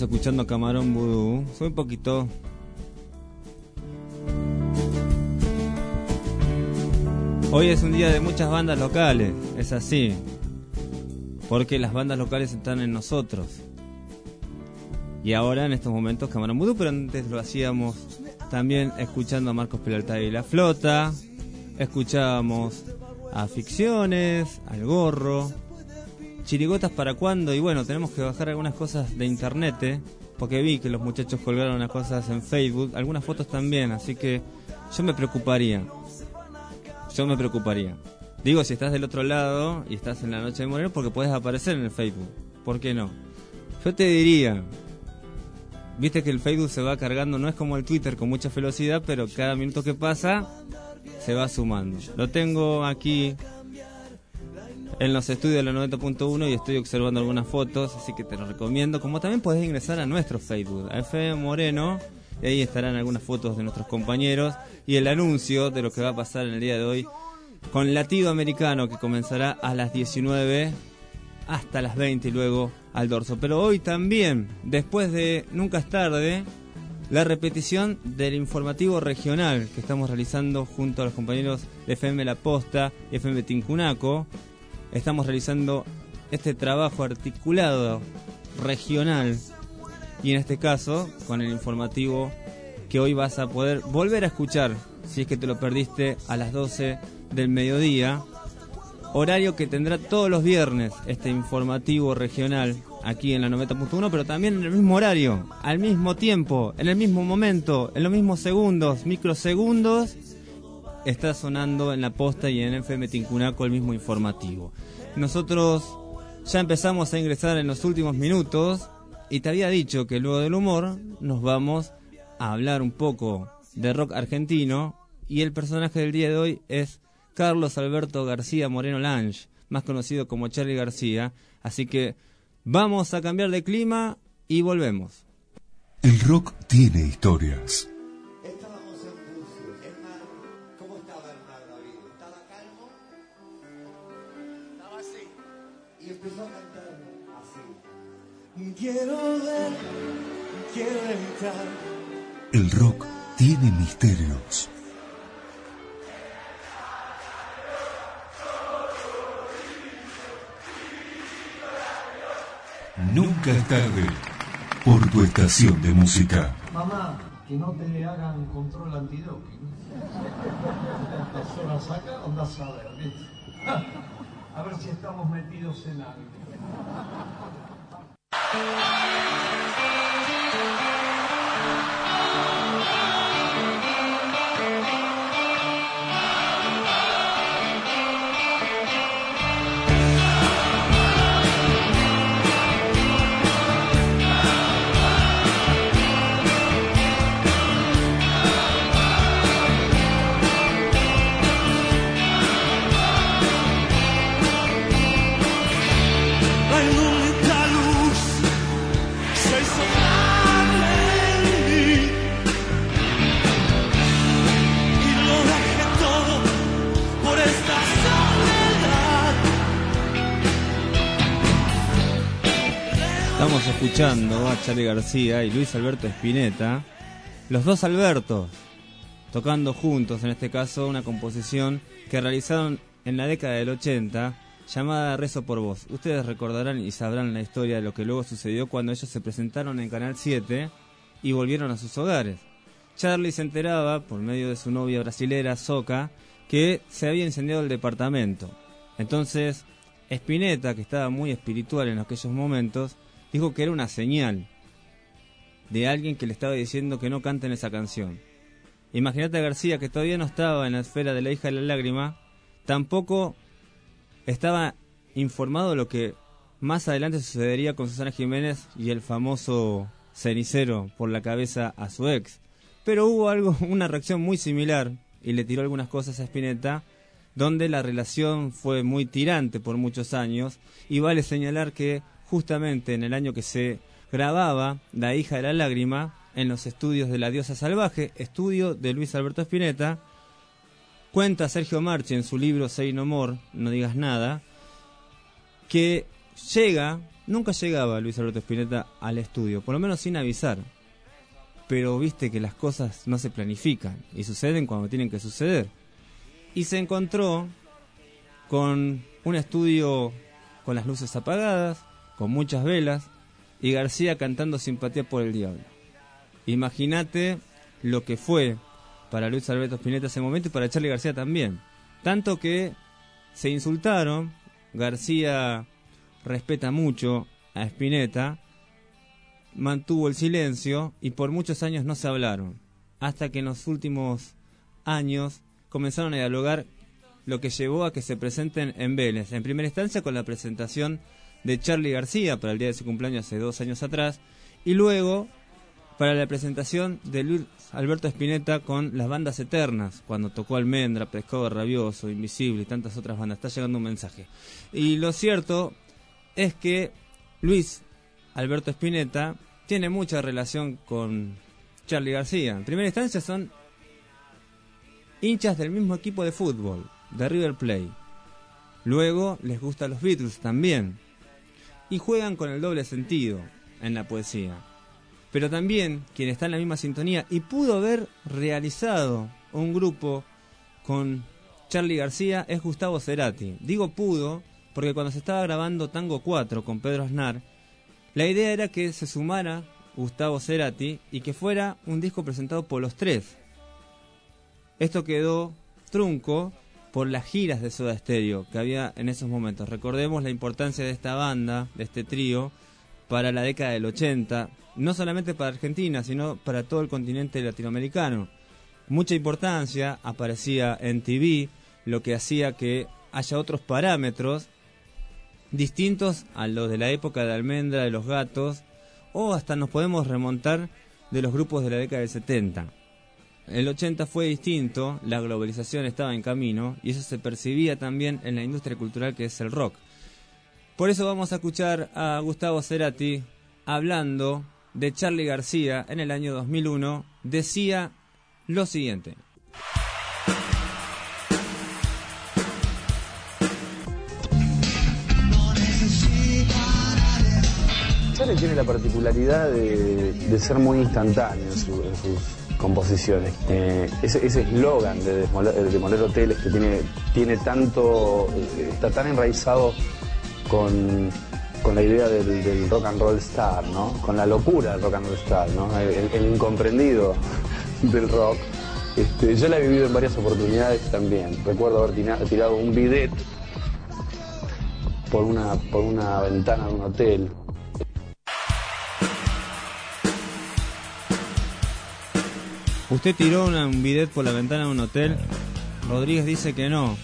Escuchando Camarón Vudú. Soy un poquito. Hoy es un día de muchas bandas locales, es así. Porque las bandas locales están en nosotros. Y ahora en estos momentos Camarón Vudú, pero antes lo hacíamos también escuchando a Marcos Peralta y La Flota. Escuchábamos a Ficciones, al Gorro, Chirigotas para cuándo y bueno, tenemos que bajar algunas cosas de internet, ¿eh? porque vi que los muchachos colgaron unas cosas en Facebook, algunas fotos también, así que yo me preocuparía. Yo me preocuparía. Digo, si estás del otro lado y estás en la noche de Moreno, porque puedes aparecer en el Facebook. ¿Por qué no? Yo te diría, viste que el Facebook se va cargando, no es como el Twitter con mucha velocidad, pero cada minuto que pasa se va sumando. Lo tengo aquí en los estudios de la 90.1 y estoy observando algunas fotos, así que te lo recomiendo. Como también podés ingresar a nuestro Facebook, a FM Moreno, y ahí estarán algunas fotos de nuestros compañeros y el anuncio de lo que va a pasar en el día de hoy con Latido Americano, que comenzará a las 19 hasta las 20 y luego al dorso. Pero hoy también, después de Nunca es tarde, la repetición del informativo regional que estamos realizando junto a los compañeros de FM La Posta y FM Tincunaco. Estamos realizando este trabajo articulado regional y en este caso con el informativo que hoy vas a poder volver a escuchar si es que te lo perdiste a las 12 del mediodía, horario que tendrá todos los viernes este informativo regional aquí en la 90.1, pero también en el mismo horario, al mismo tiempo, en el mismo momento, en los mismos segundos, microsegundos, está sonando en la posta y en FM Tincunaco el mismo informativo. Nosotros ya empezamos a ingresar en los últimos minutos y te había dicho que luego del humor nos vamos a hablar un poco de rock argentino y el personaje del día de hoy es Carlos Alberto García Moreno Lange, más conocido como Charlie García. Así que vamos a cambiar de clima y volvemos. El rock tiene historias. El rock tiene misterios. Nunca es tarde por tu estación de música. Mamá, que no te hagan control antidoping. ¿Cuántas horas saca? Andás a ver, ¿viste? A ver si estamos metidos en algo. Thank you. Estamos escuchando a Charlie García y Luis Alberto Spinetta, los dos Albertos, tocando juntos, en este caso, una composición que realizaron en la década del 80 llamada Rezo por Vos. Ustedes recordarán y sabrán la historia de lo que luego sucedió cuando ellos se presentaron en Canal 7 y volvieron a sus hogares. Charlie se enteraba, por medio de su novia brasilera, Soca, que se había incendiado el departamento. Entonces, Spinetta, que estaba muy espiritual en aquellos momentos, dijo que era una señal de alguien que le estaba diciendo que no canten esa canción. Imagínate a García, que todavía no estaba en la esfera de la hija de la lágrima, tampoco estaba informado de lo que más adelante sucedería con Susana Jiménez y el famoso cenicero por la cabeza a su ex. Pero hubo algo, una reacción muy similar y le tiró algunas cosas a Spinetta, donde la relación fue muy tirante por muchos años y vale señalar que justamente en el año que se grababa La hija de la lágrima en los estudios de La diosa salvaje, estudio de Luis Alberto Spinetta, Cuenta Sergio Marchi en su libro Say No More, No Digas Nada, que llega, nunca llegaba Luis Alberto Spinetta al estudio, por lo menos sin avisar. Pero viste que las cosas no se planifican y suceden cuando tienen que suceder. Y se encontró con un estudio con las luces apagadas, con muchas velas, y García cantando Simpatía por el Diablo. Imagínate lo que fue para Luis Alberto Spinetta ese momento y para Charlie García también. Tanto que se insultaron, García respeta mucho a Spinetta, mantuvo el silencio y por muchos años no se hablaron. Hasta que en los últimos años comenzaron a dialogar lo que llevó a que se presenten en Vélez. En primera instancia con la presentación de Charlie García para el día de su cumpleaños hace dos años atrás y luego para la presentación de Luis Alberto Spinetta con las bandas eternas, cuando tocó Almendra, Pescado Rabioso, Invisible y tantas otras bandas. Está llegando un mensaje. Y lo cierto es que Luis Alberto Spinetta tiene mucha relación con Charlie García. En primera instancia son hinchas del mismo equipo de fútbol, de River Plate. Luego les gustan los Beatles también. Y juegan con el doble sentido en la poesía pero también quien está en la misma sintonía y pudo haber realizado un grupo con Charlie García es Gustavo Cerati. Digo pudo porque cuando se estaba grabando Tango 4 con Pedro Aznar, la idea era que se sumara Gustavo Cerati y que fuera un disco presentado por los tres. Esto quedó trunco por las giras de Soda Stereo que había en esos momentos. Recordemos la importancia de esta banda, de este trío, para la década del 80, no solamente para Argentina, sino para todo el continente latinoamericano. Mucha importancia aparecía en TV, lo que hacía que haya otros parámetros distintos a los de la época de Almendra, de los gatos, o hasta nos podemos remontar de los grupos de la década del 70. El 80 fue distinto, la globalización estaba en camino y eso se percibía también en la industria cultural que es el rock. Por eso vamos a escuchar a Gustavo Cerati hablando de Charlie García en el año 2001. Decía lo siguiente. Charlie tiene la particularidad de, ser muy instantáneo en, su- en sus composiciones. Eh, ese eslogan de demoler, de demoler hoteles que tiene, tiene tanto, eh, está tan enraizado con, con la idea del, rock and roll star, ¿no? Con la locura del rock and roll star, ¿no? El, incomprendido del rock. Este, yo la he vivido en varias oportunidades también. Recuerdo haber tirado un bidet por una, por una ventana de un hotel. Usted tiró una- un bidet por la ventana de un hotel. Rodríguez dice que no.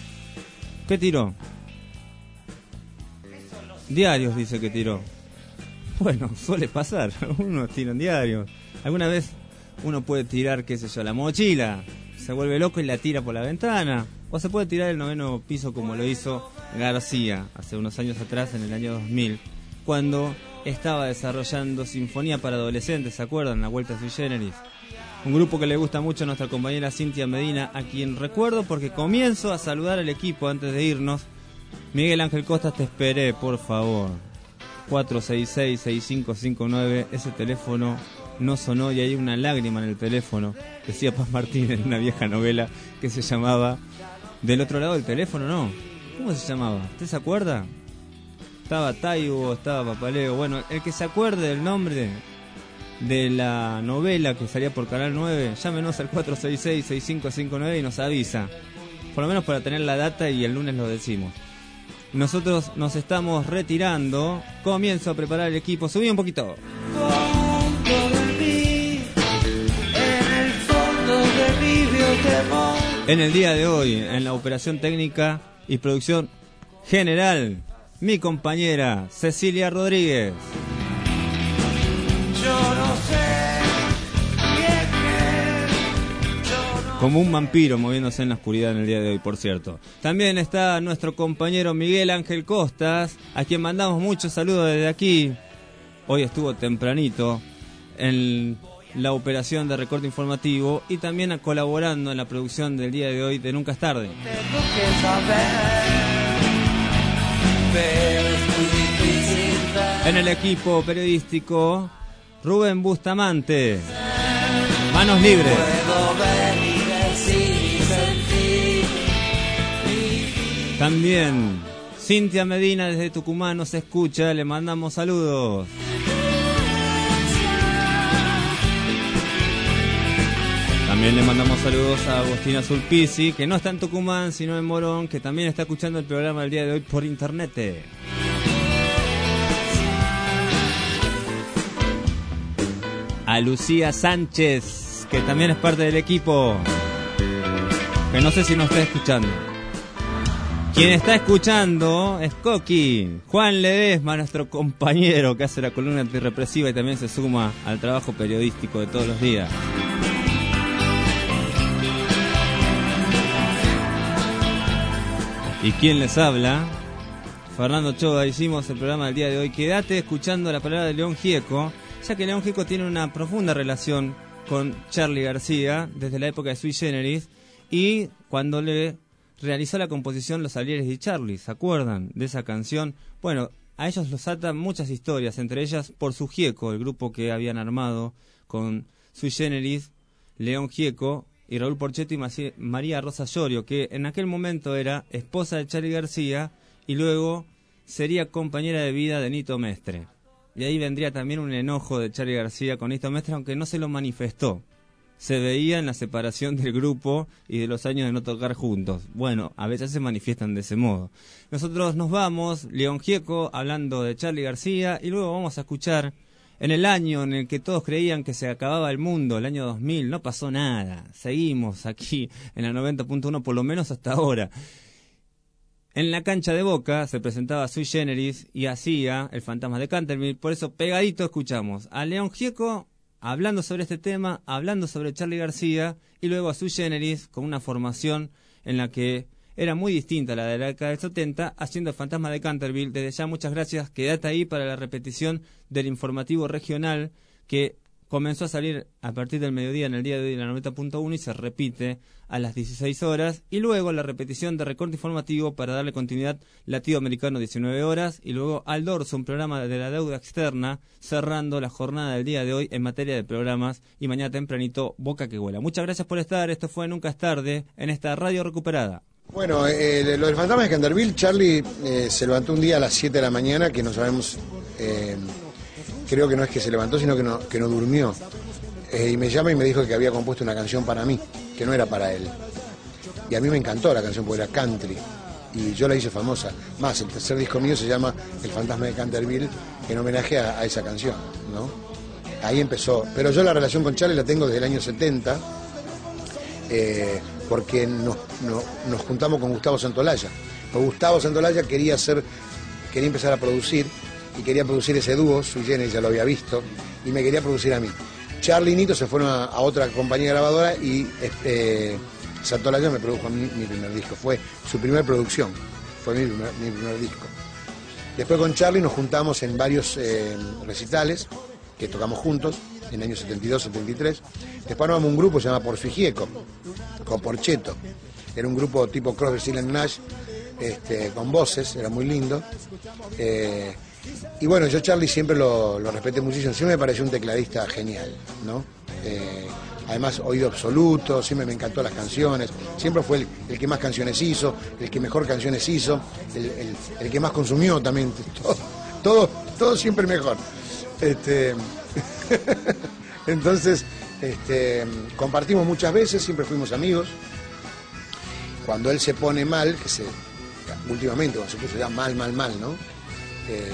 ¿Qué tiró? Diarios dice que tiró. Bueno, suele pasar. Uno tira en diarios. Alguna vez uno puede tirar, qué sé yo, la mochila. Se vuelve loco y la tira por la ventana. O se puede tirar el noveno piso como lo hizo García hace unos años atrás, en el año 2000, cuando estaba desarrollando Sinfonía para Adolescentes, ¿se acuerdan? La Vuelta Sui Generis. Un grupo que le gusta mucho a nuestra compañera Cintia Medina, a quien recuerdo porque comienzo a saludar al equipo antes de irnos. Miguel Ángel Costas, te esperé, por favor. 466-6559, ese teléfono no sonó y hay una lágrima en el teléfono. Decía Paz Martínez en una vieja novela que se llamaba Del otro lado del teléfono, ¿no? ¿Cómo se llamaba? ¿Usted se acuerda? Estaba Taibo, estaba Papaleo. Bueno, el que se acuerde del nombre de la novela que salía por Canal 9, llámenos al 466-6559 y nos avisa. Por lo menos para tener la data y el lunes lo decimos. Nosotros nos estamos retirando. Comienzo a preparar el equipo. Subí un poquito. En el día de hoy, en la operación técnica y producción general, mi compañera Cecilia Rodríguez. Como un vampiro moviéndose en la oscuridad en el día de hoy, por cierto. También está nuestro compañero Miguel Ángel Costas, a quien mandamos muchos saludos desde aquí. Hoy estuvo tempranito en la operación de recorte informativo y también colaborando en la producción del día de hoy de Nunca es tarde. En el equipo periodístico, Rubén Bustamante. Manos libres. También Cintia Medina desde Tucumán nos escucha, le mandamos saludos. También le mandamos saludos a Agostina Sulpici, que no está en Tucumán, sino en Morón, que también está escuchando el programa del día de hoy por internet. Lucía Sánchez, que también es parte del equipo, que no sé si nos está escuchando. Quien está escuchando es Coqui, Juan Ledesma, nuestro compañero que hace la columna antirrepresiva y también se suma al trabajo periodístico de todos los días. ¿Y quién les habla? Fernando Choga, hicimos el programa del día de hoy. Quédate escuchando la palabra de León Gieco, ya que León Gieco tiene una profunda relación con Charlie García desde la época de Sui Generis y cuando le realizó la composición Los Alieres de Charlie, ¿se acuerdan de esa canción? Bueno, a ellos los atan muchas historias, entre ellas por su Gieco, el grupo que habían armado con Sui Generis, León Gieco y Raúl Porchetti y María Rosa Llorio, que en aquel momento era esposa de Charlie García y luego sería compañera de vida de Nito Mestre. Y ahí vendría también un enojo de Charlie García con Nito Mestre, aunque no se lo manifestó. se veía en la separación del grupo y de los años de no tocar juntos. Bueno, a veces se manifiestan de ese modo. Nosotros nos vamos, León Gieco hablando de Charlie García y luego vamos a escuchar en el año en el que todos creían que se acababa el mundo, el año 2000, no pasó nada. Seguimos aquí en la 90.1 por lo menos hasta ahora. En la cancha de Boca se presentaba Sui Generis y hacía el fantasma de Canterville, por eso pegadito escuchamos a León Gieco hablando sobre este tema, hablando sobre Charlie García y luego a Sui Generis con una formación en la que era muy distinta a la de la década del 70, haciendo el fantasma de Canterville. Desde ya muchas gracias, quédate ahí para la repetición del informativo regional que comenzó a salir a partir del mediodía en el día de hoy la 90.1 y se repite a las 16 horas y luego la repetición de recorte informativo para darle continuidad Latido Americano 19 horas y luego al dorso un programa de la deuda externa cerrando la jornada del día de hoy en materia de programas y mañana tempranito Boca que vuela. Muchas gracias por estar, esto fue Nunca es tarde en esta radio recuperada. Bueno, eh, lo del fantasma de Charlie eh, se levantó un día a las 7 de la mañana que no sabemos... Eh, creo que no es que se levantó, sino que no, que no durmió. Eh, y me llama y me dijo que había compuesto una canción para mí, que no era para él. Y a mí me encantó la canción porque era country. Y yo la hice famosa. Más, el tercer disco mío se llama El fantasma de Canterville, en homenaje a, esa canción, ¿no? Ahí empezó. Pero yo la relación con Charlie la tengo desde el año 70, eh, porque nos, nos- nos juntamos con Gustavo Santolaya. Pues Gustavo Santolaya quería hacer, quería empezar a producir y quería producir ese dúo, Sui Generis ya lo había visto, y me quería producir a mí. Charlie y Nito se fueron a, otra compañía grabadora y eh, Santolaya me produjo a mí mi primer disco. Fue su primera producción, fue mi primer, disco. Después con Charlie nos juntamos en varios eh, recitales que tocamos juntos en el año 72, 73. Después armamos un grupo se llama Porfigieco, con Porcheto. Era un grupo tipo Crosby, and Nash, este, con voces, era muy lindo. Eh, y bueno, yo Charlie siempre lo, lo respeté muchísimo, siempre me pareció un tecladista genial, ¿no? Eh, además, oído absoluto, siempre me encantó las canciones, siempre fue el, que más canciones hizo, el que mejor canciones hizo, el que más consumió también, todo, todo, todo siempre mejor. Este, entonces, este, compartimos muchas veces, siempre fuimos amigos. Cuando él se pone mal, que se últimamente cuando se puso ya mal, mal, mal, ¿no? Eh,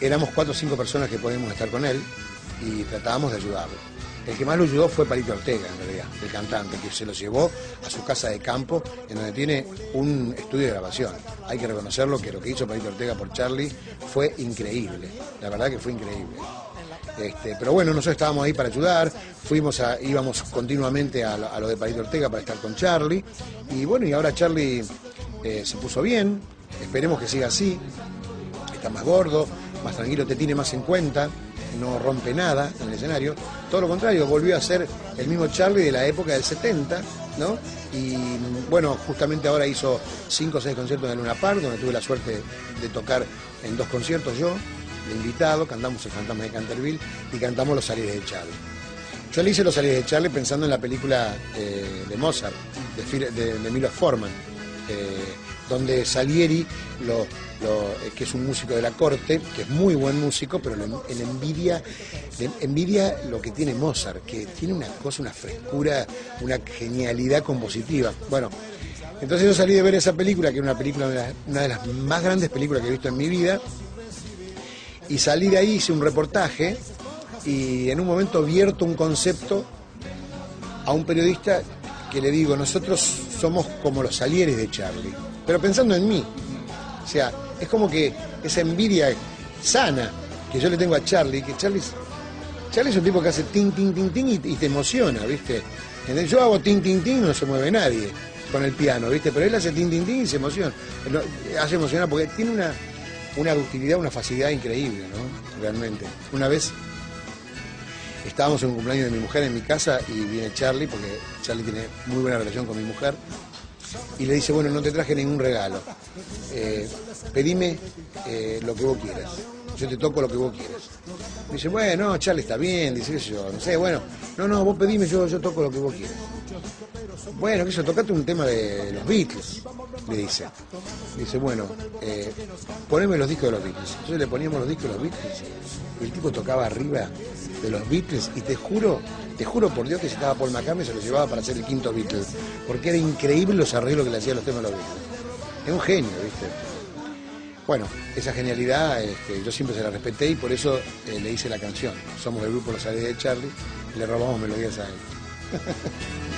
éramos cuatro o cinco personas que podíamos estar con él y tratábamos de ayudarlo. El que más lo ayudó fue Palito Ortega, en realidad, el cantante, que se lo llevó a su casa de campo, en donde tiene un estudio de grabación. Hay que reconocerlo que lo que hizo Palito Ortega por Charlie fue increíble, la verdad que fue increíble. Este, pero bueno, nosotros estábamos ahí para ayudar, fuimos a, íbamos continuamente a, a lo de Palito Ortega para estar con Charlie, y bueno, y ahora Charlie eh, se puso bien, esperemos que siga así, está más gordo, más tranquilo, te tiene más en cuenta, no rompe nada en el escenario, todo lo contrario, volvió a ser el mismo Charlie de la época del 70, ¿no? Y bueno, justamente ahora hizo cinco o seis conciertos en Luna Park, donde tuve la suerte de tocar en dos conciertos yo, de invitado, cantamos El Fantasma de Canterville y cantamos Los Salires de Charlie. Yo le hice Los Salires de Charlie pensando en la película eh, de Mozart, de, Milos Forman, eh, donde Salieri, eh, que es un músico de la corte, que es muy buen músico, pero lo- él envidia, envidia lo que tiene Mozart, que tiene una cosa, una frescura, una genialidad compositiva. Bueno, entonces yo salí de ver esa película, que era una película, de las- una de las más grandes películas que he visto en mi vida, y salí de ahí, hice un reportaje y en un momento vierto un concepto a un periodista que le digo, nosotros somos como los salieres de Charlie, pero pensando en mí. O sea, es como que esa envidia sana que yo le tengo a Charlie, que Charlie, Charlie es un tipo que hace tin, tin, tin, tin y, te emociona, ¿viste? Yo hago tin, tin, tin y no se mueve nadie con el piano, ¿viste? Pero él hace tin, tin, tin y se emociona. Hace emocionar porque tiene una, una una facilidad increíble, ¿no? Realmente. Una vez estábamos en un cumpleaños de mi mujer en mi casa y viene Charlie, porque Charlie tiene muy buena relación con mi mujer, y le dice, bueno, no te traje ningún regalo, Eh, pedime eh, lo que vos quieras, yo te toco lo que vos quieras. Dice, bueno, Charlie está bien, dice yo, no sé, bueno, no, no, vos pedime, yo, yo toco lo que vos quieras. Bueno, que yo, tocate un tema de los Beatles. le dice. Dice, bueno, eh, poneme los discos de los Beatles. Entonces le poníamos los discos de los Beatles. Y el tipo tocaba arriba de los Beatles y te juro, te juro por Dios que si estaba Paul McCartney se lo llevaba para hacer el quinto Beatles. Porque era increíble los arreglos que le hacían los temas de los Beatles. Es un genio, ¿viste? Bueno, esa genialidad este, yo siempre se la respeté y por eso eh, le hice la canción. Somos el grupo Los Aires de Charlie y le robamos melodías a él.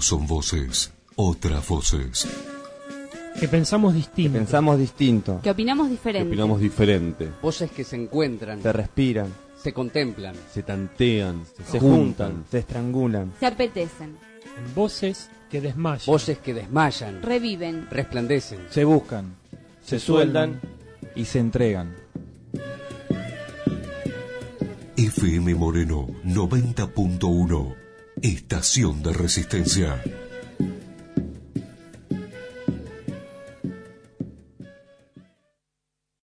Son voces, otras voces. Que pensamos distinto. Pensamos distinto. Que opinamos diferente. diferente. Voces que se encuentran, Se respiran, se contemplan. Se tantean, se juntan, se estrangulan. Se apetecen. En voces que desmayan. Voces que desmayan, Reviven. resplandecen. Se buscan, Se sueldan y se entregan. FM Moreno 90.1. Estación de Resistencia.